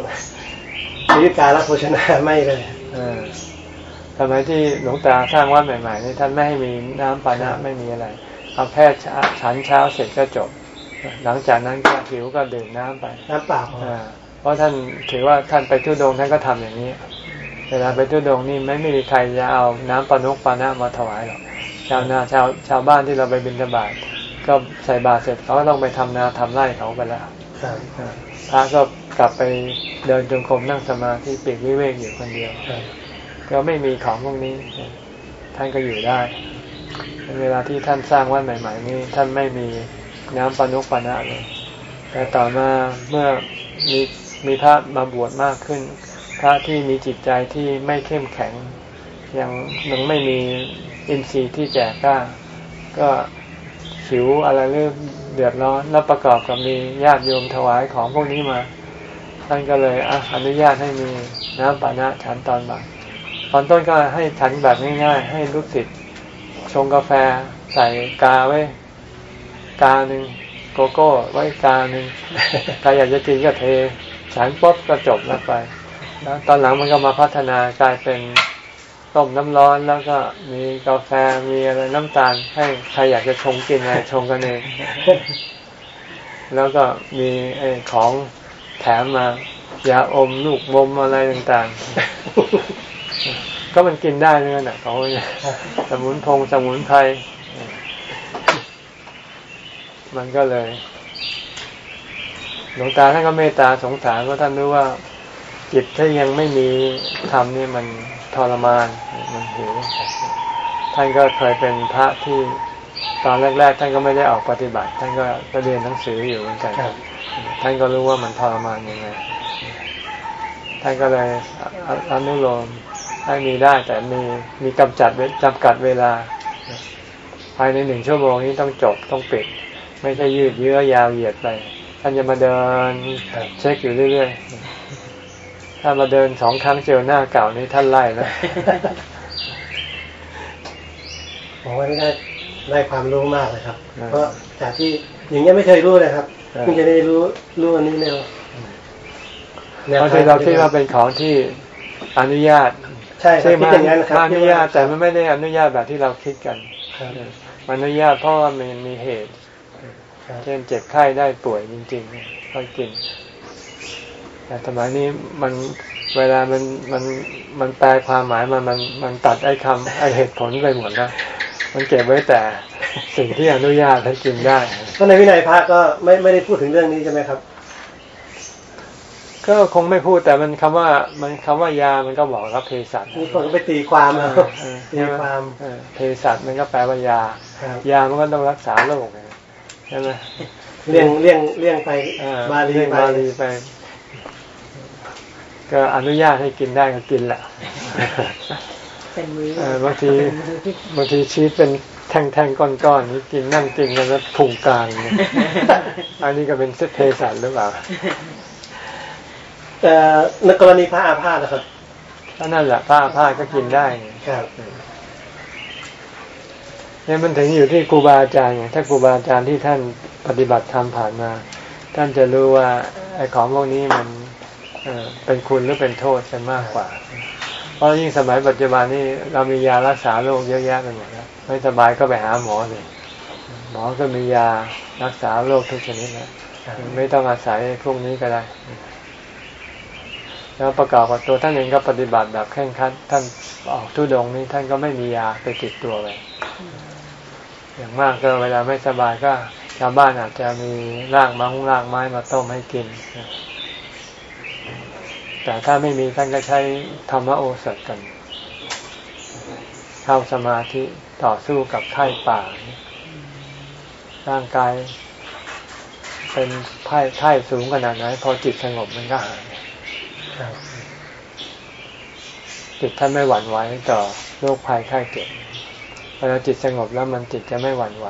ชีวิตการรับโภชนาไม่เลยเออ สมัยที่หลวงตาสร้างวัดใหม่ๆนี่ท่านไม่ให้มีน้ำปานะไม่มีอะไร เอาแพทย์ฉันเช้าเสร็จก็จบ หลังจากนั้นก็หิวก็ดื่มน้ำไปน้ำเปล่าพออ่าเพราะท่านถือว่าท่านไปทุดงค์ท่านก็ทำอย่างนี้ เวลาไปทุดงค์นี่ไม่ไม่มีใครจะเอาน้ำปานกปานะมาถวายหรอกชาวนาชาวชาวบ้านที่เราไปบิณฑบาตก็ใส่บาตรเสร็จเขาก็ต้องไปทำนาทำไร่เขาไปแล้วครับอ่าพระก็กลับไปเดินจงกรมนั่งสมาธิปีกวิเวกอยู่คนเดียว ครับก็ไม่มีของพวกนี้ ท่านก็อยู่ได้ เวลาที่ท่านสร้างวัดใหม่ ๆ นี่ท่านไม่มีน้ำปนุกปนะเลย แต่ต่อมาเมื่อมีมีพระมาบวชมากขึ้น พระที่มีจิตใจที่ไม่เข้มแข็ง ยังยังไม่มีอินทรีย์ที่แก่กล้า ก็หิวอะไรเรื่องเดือดร้อน แล้วประกอบกับมีญาติโยมถวายของพวกนี้มา ท่านก็เลยออนุญาตให้มีน้ำปานะฉันตอนบ่าย ตอนต้นก็ให้ฉันแบบง่ายๆ ให้ลูกศิษย์ชงกาแฟใส่กาไว้ กาหนึ่งโกโก้ไว้กาหนึ่งใครอยากจะกินก็เท ฉันป๊บก็จบแล้วไป แล้วตอนหลังมันก็มาพัฒนากลายเป็นต้มน้ำร้อนแล้วก็มีกาแฟมีอะไรน้ำตาล ให้ใครอยากจะชงกินอะไรชงกันเองแล้วก็มีของแถมมายาอมลูกมมอะไรต่างๆ ก็มันกินได้เนื้อน่ะของเนี่ยสมุนพงสมุนไพรมันก็เลยหลวงตาท่านก็เมตตาสงสารเพราะท่านรู้ว่า จิตถ้ายังไม่มีธรรมนี่มันทรมานมันหิวท่านก็เคยเป็นพระที่ตอนแรก ๆ ท่านก็ไม่ได้ออกปฏิบัติ ท่านก็ก็เรียนหนังสืออยู่เหมือนกันท่านก็รู้ว่ามันทรมานยังไงท่านก็เลยออนุโลม ให้มีได้แต่มีมีกำจัดเวจำกัดเวลา ภายในหนึ่งชั่วโมงนี้ต้องจบต้องปิด ไม่ใช่ยืดเยื้อยาวเหยียดไปท่านจะมาเดินครับเช็คอยู่เรื่อยๆ ถ้ามาเดินสองครั้งเจอหน้าเก่านี้ท่านไล่แล้วผมว่าได้ได้ความรู้มากเลยครับอ่าเพราะจากที่อย่างเงี้ยไม่เคยรู้เลยครับอ่าเพิ่งจะได้รู้รู้อันนี้แล้วบางทีเราคิดว่าเป็นของที่อนุญาต ใช่ครับใช่คิดอย่างนั้นครับอนุญาตแต่มันไม่ได้อนุญาตแบบที่เราคิดกันครับมันอนุญาตเพราะว่ามันมีเหตุครับเช่นเจ็บไข้ได้ป่วยจริงๆก็กิน แต่สมัยนี้มันเวลามันมันมันแปลความหมายมันมันมันตัดไอ้คำไอ้เหตุผลไปหมดแล้วมันเก็บไว้แต่สิ่งที่อนุญาตให้กินได้ก็ในวินัยพระก็ไม่ไม่ได้พูดถึงเรื่องนี้ใช่ไหมครับ ก็คงไม่พูดแต่มันคำว่า มันคำว่ายามันก็บอกรับเภสัชนี่คนก็ไปตีความเอเอาอเออตีความเออเภสัชมันก็แปลว่ายาครับยามันก็ต้องรักษาโรคไงใช่ไหมเลี่ยงเลี่ยงเลี่ยงไปอ่บาลีเรียกไปบาลีไปก็อนุญาตให้กินได้ก็กินแหละเป็นมื้อเออบางทีบางทีชีสเป็นแท่งๆก้อนๆนี่กินนั่งกินกันแล้วพุงกลางเนี่ยอันนี้ก็เป็นเซเภสัชหรือเปล่า แต่ในกรณีพระอาพาธนะครับก็นั่นแหละผ้าผ้าก็กินได้ไงครับเนี่ยมันถึงอยู่ที่ครูบาอาจารย์ไงถ้าครูบาอาจารย์ที่ท่านปฏิบัติธรรมผ่านมา ท่านจะรู้ว่าไอ้ของพวกนี้มันเอ่อเป็นคุณหรือเป็นโทษกันมากกว่า เพราะยิ่งสมัยปัจจุบันนี้เรามียารักษาโรคเยอะแยะไปหมดแล้วไม่สบายก็ไปหาหมอเลยหมอก็มียารักษาโรคทุกชนิดแล้วไม่ต้องอาศัยพวกนี้ก็ได้ แล้วประกอบกับตัวท่านเองก็ปฏิบัติแบบเคร่งครัดท่านออกทุดงนี้ท่านก็ไม่มียาไปติดตัวเลยอย่างมากก็เวลาไม่สบายก็ชาวบ้านอาจจะมีรากมังรากไม้มาต้มให้กิน แต่ถ้าไม่มีท่านก็ใช้ธรรมโอสถกัน เข้าสมาธิต่อสู้กับไข้ป่า ร่างกายเป็นไข้ไข้สูงขนาดไหนพอจิตสงบมันก็หาย จิตท่านไม่หวั่นไหวต่อโรคภัยไข้เจ็บเวลาจิตสงบแล้วมันจิตจะไม่หวั่นไหว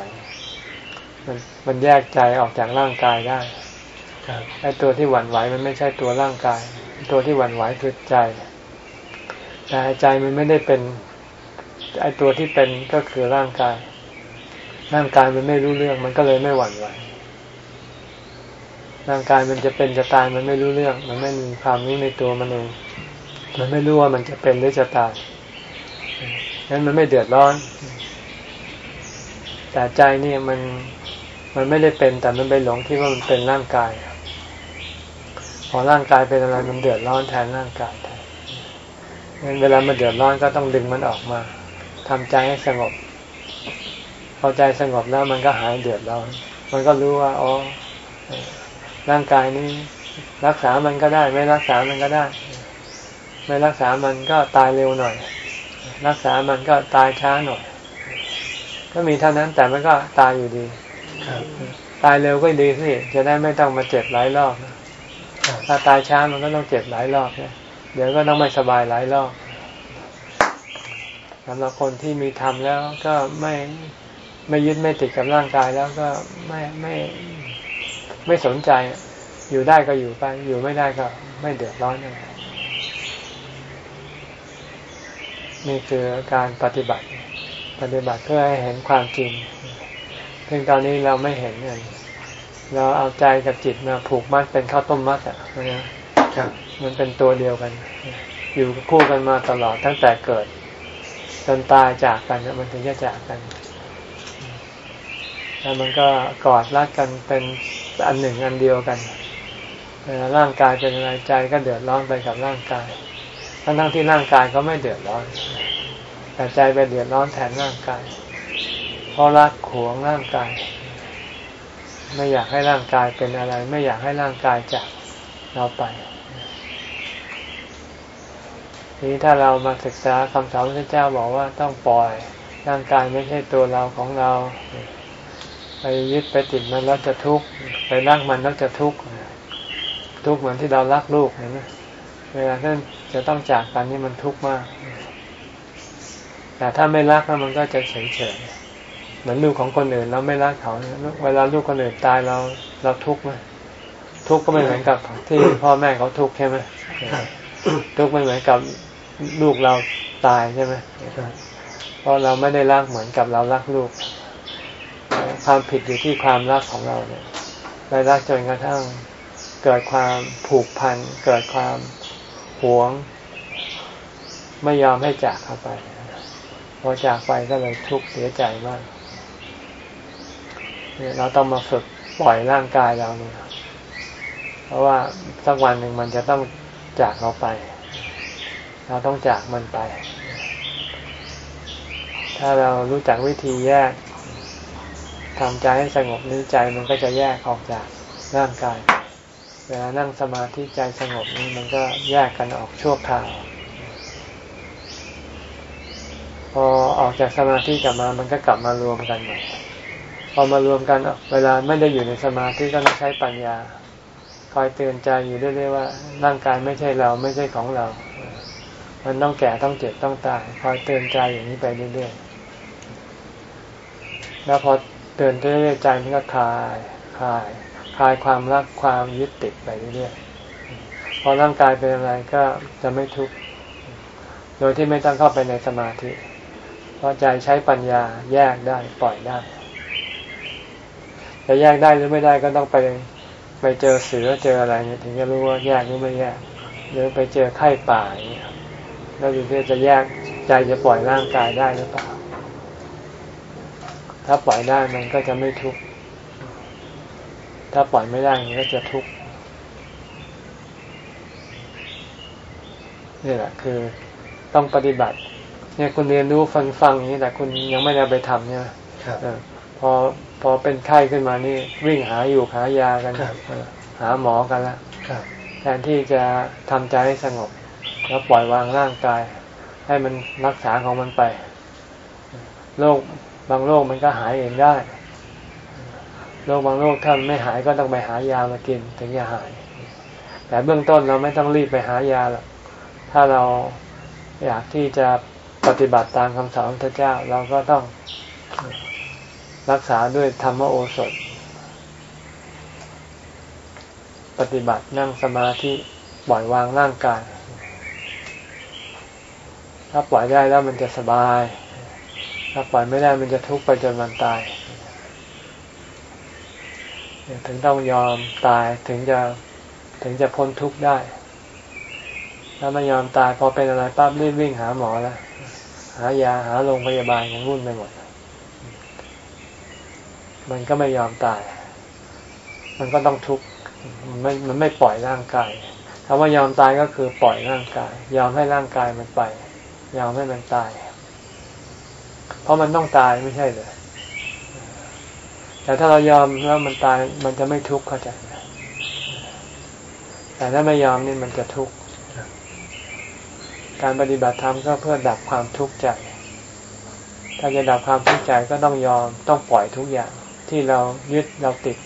มันมันแยกใจออกจากร่างกายได้ไอ้ตัวที่หวั่นไหวมันไม่ใช่ตัวร่างกาย ตัวที่หวั่นไหวคือใจ แต่ใจมันไม่ได้เป็นไอ้ตัวที่เป็นก็คือร่างกาย ร่างกายมันไม่รู้เรื่องมันก็เลยไม่หวั่นไหว ร่างกายมันจะเป็นจะตายมันไม่รู้เรื่อง มันไม่มีความรู้ในตัวมันเองมันไม่รู้ว่ามันจะเป็นหรือจะตายนั้นมันไม่เดือดร้อน แต่ใจนี่มันมันไม่ได้เป็นแต่มันไปหลงที่ว่ามันเป็นร่างกายพอร่างกายเป็นอะไรมันเดือดร้อนแทนร่างกายแทนงั้นเวลามันเดือดร้อนก็ต้องดึงมันออกมาทำใจให้สงบ พอใจสงบแล้วมันก็หายเดือดร้อน มันก็รู้ว่าอ๋อ ร่างกายนี้ รักษามันก็ได้ ไม่รักษามันก็ได้ ไม่รักษามันก็ตายเร็วหน่อย รักษามันก็ตายช้าหน่อย ก็มีเท่านั้นแต่มันก็ตายอยู่ดีตายเร็วก็ดีสิจะได้ไม่ต้องมาเจ็บหลายรอบถ้าตายช้ามันก็ต้องเจ็บหลายรอบเนี่ยเดี๋ยวก็ต้องไม่สบายหลายรอบสำหรับคนที่มีธรรมแล้วก็ไม่ไม่ยึดไม่ติดกับร่างกายแล้วก็ไม่ไม่ ไม่สนใจ อยู่ได้ก็อยู่ไป อยู่ไม่ได้ก็ไม่เดือดร้อนอะไรนี่คือการปฏิบัติ ปฏิบัติเพื่อให้เห็นความจริงซึ่งตอนนี้เราไม่เห็นเงินเราเอาใจกับจิตมาผูกมัดเป็นข้าวต้มมัดอะนะครับมันเป็นตัวเดียวกัน อยู่คู่กันมาตลอดตั้งแต่เกิดจนตายจากกันมันถึงจะจากกัน แล้วมันก็กอดรัดกันเป็น อันหนึ่งอันเดียวกันร่างกายเป็นอะไรใจก็เดือดร้อนไปกับร่างกาย ทั้งทั้งที่ร่างกายเขาไม่เดือดร้อน แต่ใจไปเดือดร้อนแทนร่างกาย เพราะรักขวงร่างกาย ไม่อยากให้ร่างกายเป็นอะไร ไม่อยากให้ร่างกายจากเราไปทีนี้ถ้าเรามาศึกษาคำสอนพระเจ้าบอกว่าต้องปล่อยร่างกายไม่ใช่ตัวเราของเรา ไปยึดไปติดมันแล้วจะทุกข์ไปรักมันแล้วจะทุกข์ทุกข์เหมือนที่เรารักลูกเห็นไหมเวลาท่านจะต้องจากกันนี่มันทุกข์มาก แต่ถ้าไม่รักแล้วมันก็จะเฉยเฉยเหมือนลูกของคนอื่นเราไม่รักเขาเวลาลูกคนอื่นตายเราเราทุกข์ไหมทุกข์ก็ไม่เหมือนกับที่พ่อแม่เขาทุกข์ใช่ไหมทุกข์ไม่เหมือนกับลูกเราตายใช่ไหมเพราะเราไม่ได้รักเหมือนกับเรารักลูก ความผิดอยู่ที่ความรักของเราเนี่ยไปรักจนกระทั่งเกิดความผูกพัน เกิดความหวง ไม่ยอมให้จากเขาไปพอจากไปก็เลยทุกข์เสียใจมากเนี่ยเราต้องมาฝึกปล่อยร่างกายเราเนี่ยเพราะว่าสักวันหนึ่งมันจะต้องจากเราไป เราต้องจากมันไป ถ้าเรารู้จักวิธีแยก ทำใจให้สงบนี้ใจมันก็จะแยกออกจากร่างกาย เวลานั่งสมาธิใจสงบนี่มันก็แยกกันออกชั่วคราวพอออกจากสมาธิกลับมามันก็กลับมารวมกันใหม่พอมารวมกันเวลาไม่ได้อยู่ในสมาธิก็ต้องใช้ปัญญา คอยเตือนใจอยู่เรื่อยๆว่าร่างกายไม่ใช่เราไม่ใช่ของเรา มันต้องแก่ต้องเจ็บต้องตายคอยเตือนใจอย่างนี้ไปเรื่อยๆแล้วพอ เตือนเรื่อยๆใจมันก็คลายคลายคลายความรักความยึดติดไปเรื่อยๆพอร่างกายเป็นอะไรก็จะไม่ทุกข์โดยที่ไม่ต้องเข้าไปในสมาธิ เพราะใจใช้ปัญญาแยกได้ปล่อยได้จะแยกได้หรือไม่ได้ก็ต้องไปไปเจอเสือเจออะไรเนี่ยถึงจะรู้ว่าแยกหรือไม่แยกหรือไปเจอไข้ป่าอย่างเงี้ยแล้วอยู่ที่จะแยกใจจะปล่อยร่างกายได้หรือเปล่า ถ้าปล่อยได้มันก็จะไม่ทุกข์ ถ้าปล่อยไม่ได้มันก็จะทุกข์ นี่แหละคือต้องปฏิบัติ เนี่ยคุณเรียนรู้ฟังฟังนี้แต่คุณยังไม่ได้ไปทำเนี่ยพอพอเป็นไข้ขึ้นมานี่วิ่งหาอยู่หายากันหาหมอกันแล้วแทนที่จะทำใจให้สงบ แล้วปล่อยวางร่างกาย ให้มันรักษาของมันไปโรค บางโรคมันก็หายเองได้ โรคบางโรคถ้าไม่หายก็ต้องไปหายามากินถึงจะหาย แต่เบื้องต้นเราไม่ต้องรีบไปหายาหรอก ถ้าเราอยากที่จะปฏิบัติตามคำสอนพระเจ้าเราก็ต้องรักษาด้วยธรรมโอสถ ปฏิบัตินั่งสมาธิปล่อยวางร่างกาย ถ้าปล่อยได้แล้วมันจะสบาย ถ้าปล่อยไม่ได้มันจะทุกข์ไปจนวันตายถึงต้องยอมตายถึงจะถึงจะพ้นทุกข์ได้ ถ้าไม่ยอมตายพอเป็นอะไรปั๊บรีบวิ่งหาหมอแล้วหายาหาโรงพยาบาลยังวุ่นไปหมด มันก็ไม่ยอมตาย มันก็ต้องทุกข์มันไม่มันไม่ปล่อยร่างกายคำว่ายอมตายก็คือปล่อยร่างกาย ยอมให้ร่างกายมันไป ยอมให้มันตาย เพราะมันต้องตายไม่ใช่เลยแต่ถ้าเรายอมแล้วมันตายมันจะไม่ทุกข์เข้าใจไหแต่ถ้าไม่ยอมนี่มันจะทุกข์การปฏิบัติธรรมก็เพื่อดับความทุกข์ใจ ถ้าจะดับความทุกข์ใจก็ต้องยอมต้องปล่อยทุกอย่าง ที่เรายึดเราติด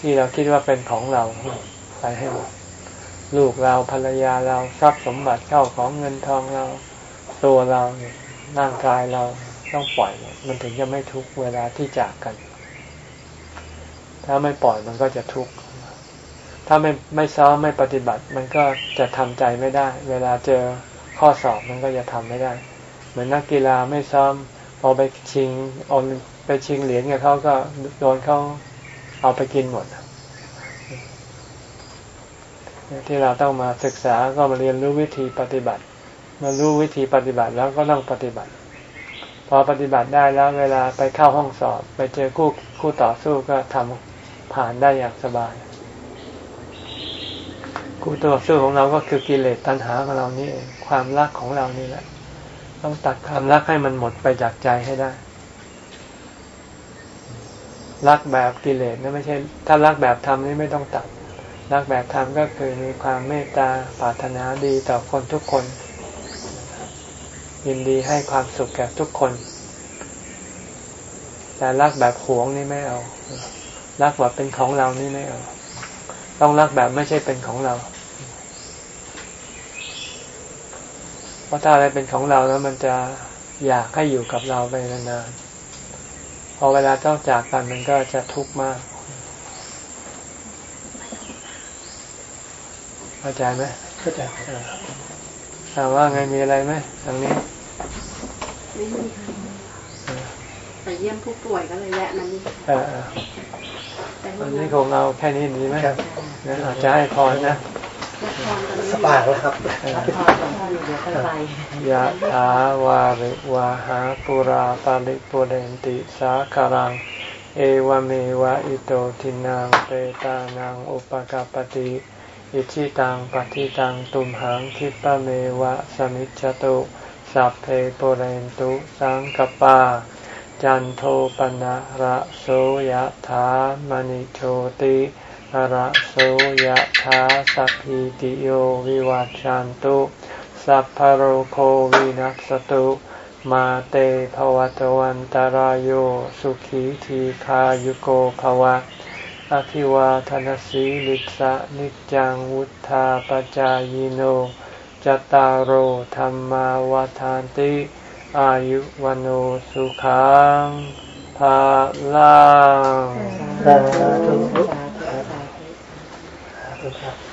ที่เราคิดว่าเป็นของเราไปให้หมดลูกเราภรรยาเราทรัพย์สมบัติเข้าของเงินทองเรา ตัวเราร่างกายเรา ต้องปล่อยมันถึงจะไม่ทุกเวลาที่จากกัน ถ้าไม่ปล่อยมันก็จะทุกข์ถ้าไม่ไม่ซ้อมไม่ปฏิบัติ มันก็จะทำใจไม่ได้ เวลาเจอข้อสอบมันก็จะทำไม่ได้ เหมือนนักกีฬาไม่ซ้อมพอไปชิงโอลิมไปชิงเหรียญกับเขาก็โดนเขาเอาไปกินหมดที่เราต้องมาศึกษาก็มาเรียนรู้วิธีปฏิบัติ มารู้วิธีปฏิบัติแล้วก็ต้องปฏิบัติ พอปฏิบัติได้แล้วเวลาไปเข้าห้องสอบ ไปเจอคู่คู่ต่อสู้ก็ทำผ่านได้อย่างสบาย คู่ต่อสู้ของเราก็คือกิเลสตัณหาของเรานี่ความรักของเรานี่แหละ ต้องตัดความรักให้มันหมดไปจากใจให้ได้ รักแบบกิเลสนะไม่ใช่ ถ้ารักแบบธรรมนี่ไม่ต้องตัดรักแบบธรรมก็คือมีความเมตตาปรารถนาดีต่อคนทุกคน ยินดีให้ความสุขแก่ทุกคน แต่รักแบบหวงนี่ไม่เอา รักแบบเป็นของเรานี่ไม่เอา ต้องรักแบบไม่ใช่เป็นของเรา เพราะถ้าอะไรเป็นของเราแล้วมันจะอยากให้อยู่กับเราไปนานๆ พอเวลาต้องจากกันมันก็จะทุกข์มากเข้าใจไหมเข้าใจ ถามว่าไงมีอะไรไหมทางนี้ไม่มีค่ะไปเยี่ยมผู้ป่วยก็เลยแวะมันนี่วันนี้คงเอาแค่นี้ดีไหมครับอาจจะให้พรนะสบายแล้วครับยะถาวาริวาหาปุราปาริปุเรนติสาคารัง เอวเมวะอิโตทินนังเปตานังอุปะกัปปะติ อิจฉิตังปัตถิตังตุมหัง ขิปปะเมวะ สะมิชฌะตุสัพเพ ปูเรนตุสังกัปปา จันโทปัณณะระโส ยะถา มะณิโชติระโสยะถาสัพพีติโยวิวัชชันตุสัพพะโรโควินัสสะตุมาเตภวตวันตารโยสุขีทีขายุโกภวะ อภิวาทนสีลิสะนิจังวุธาปจายโน จตารโหธรรมาวาทานติ อายุวันโอสุขังภาลัง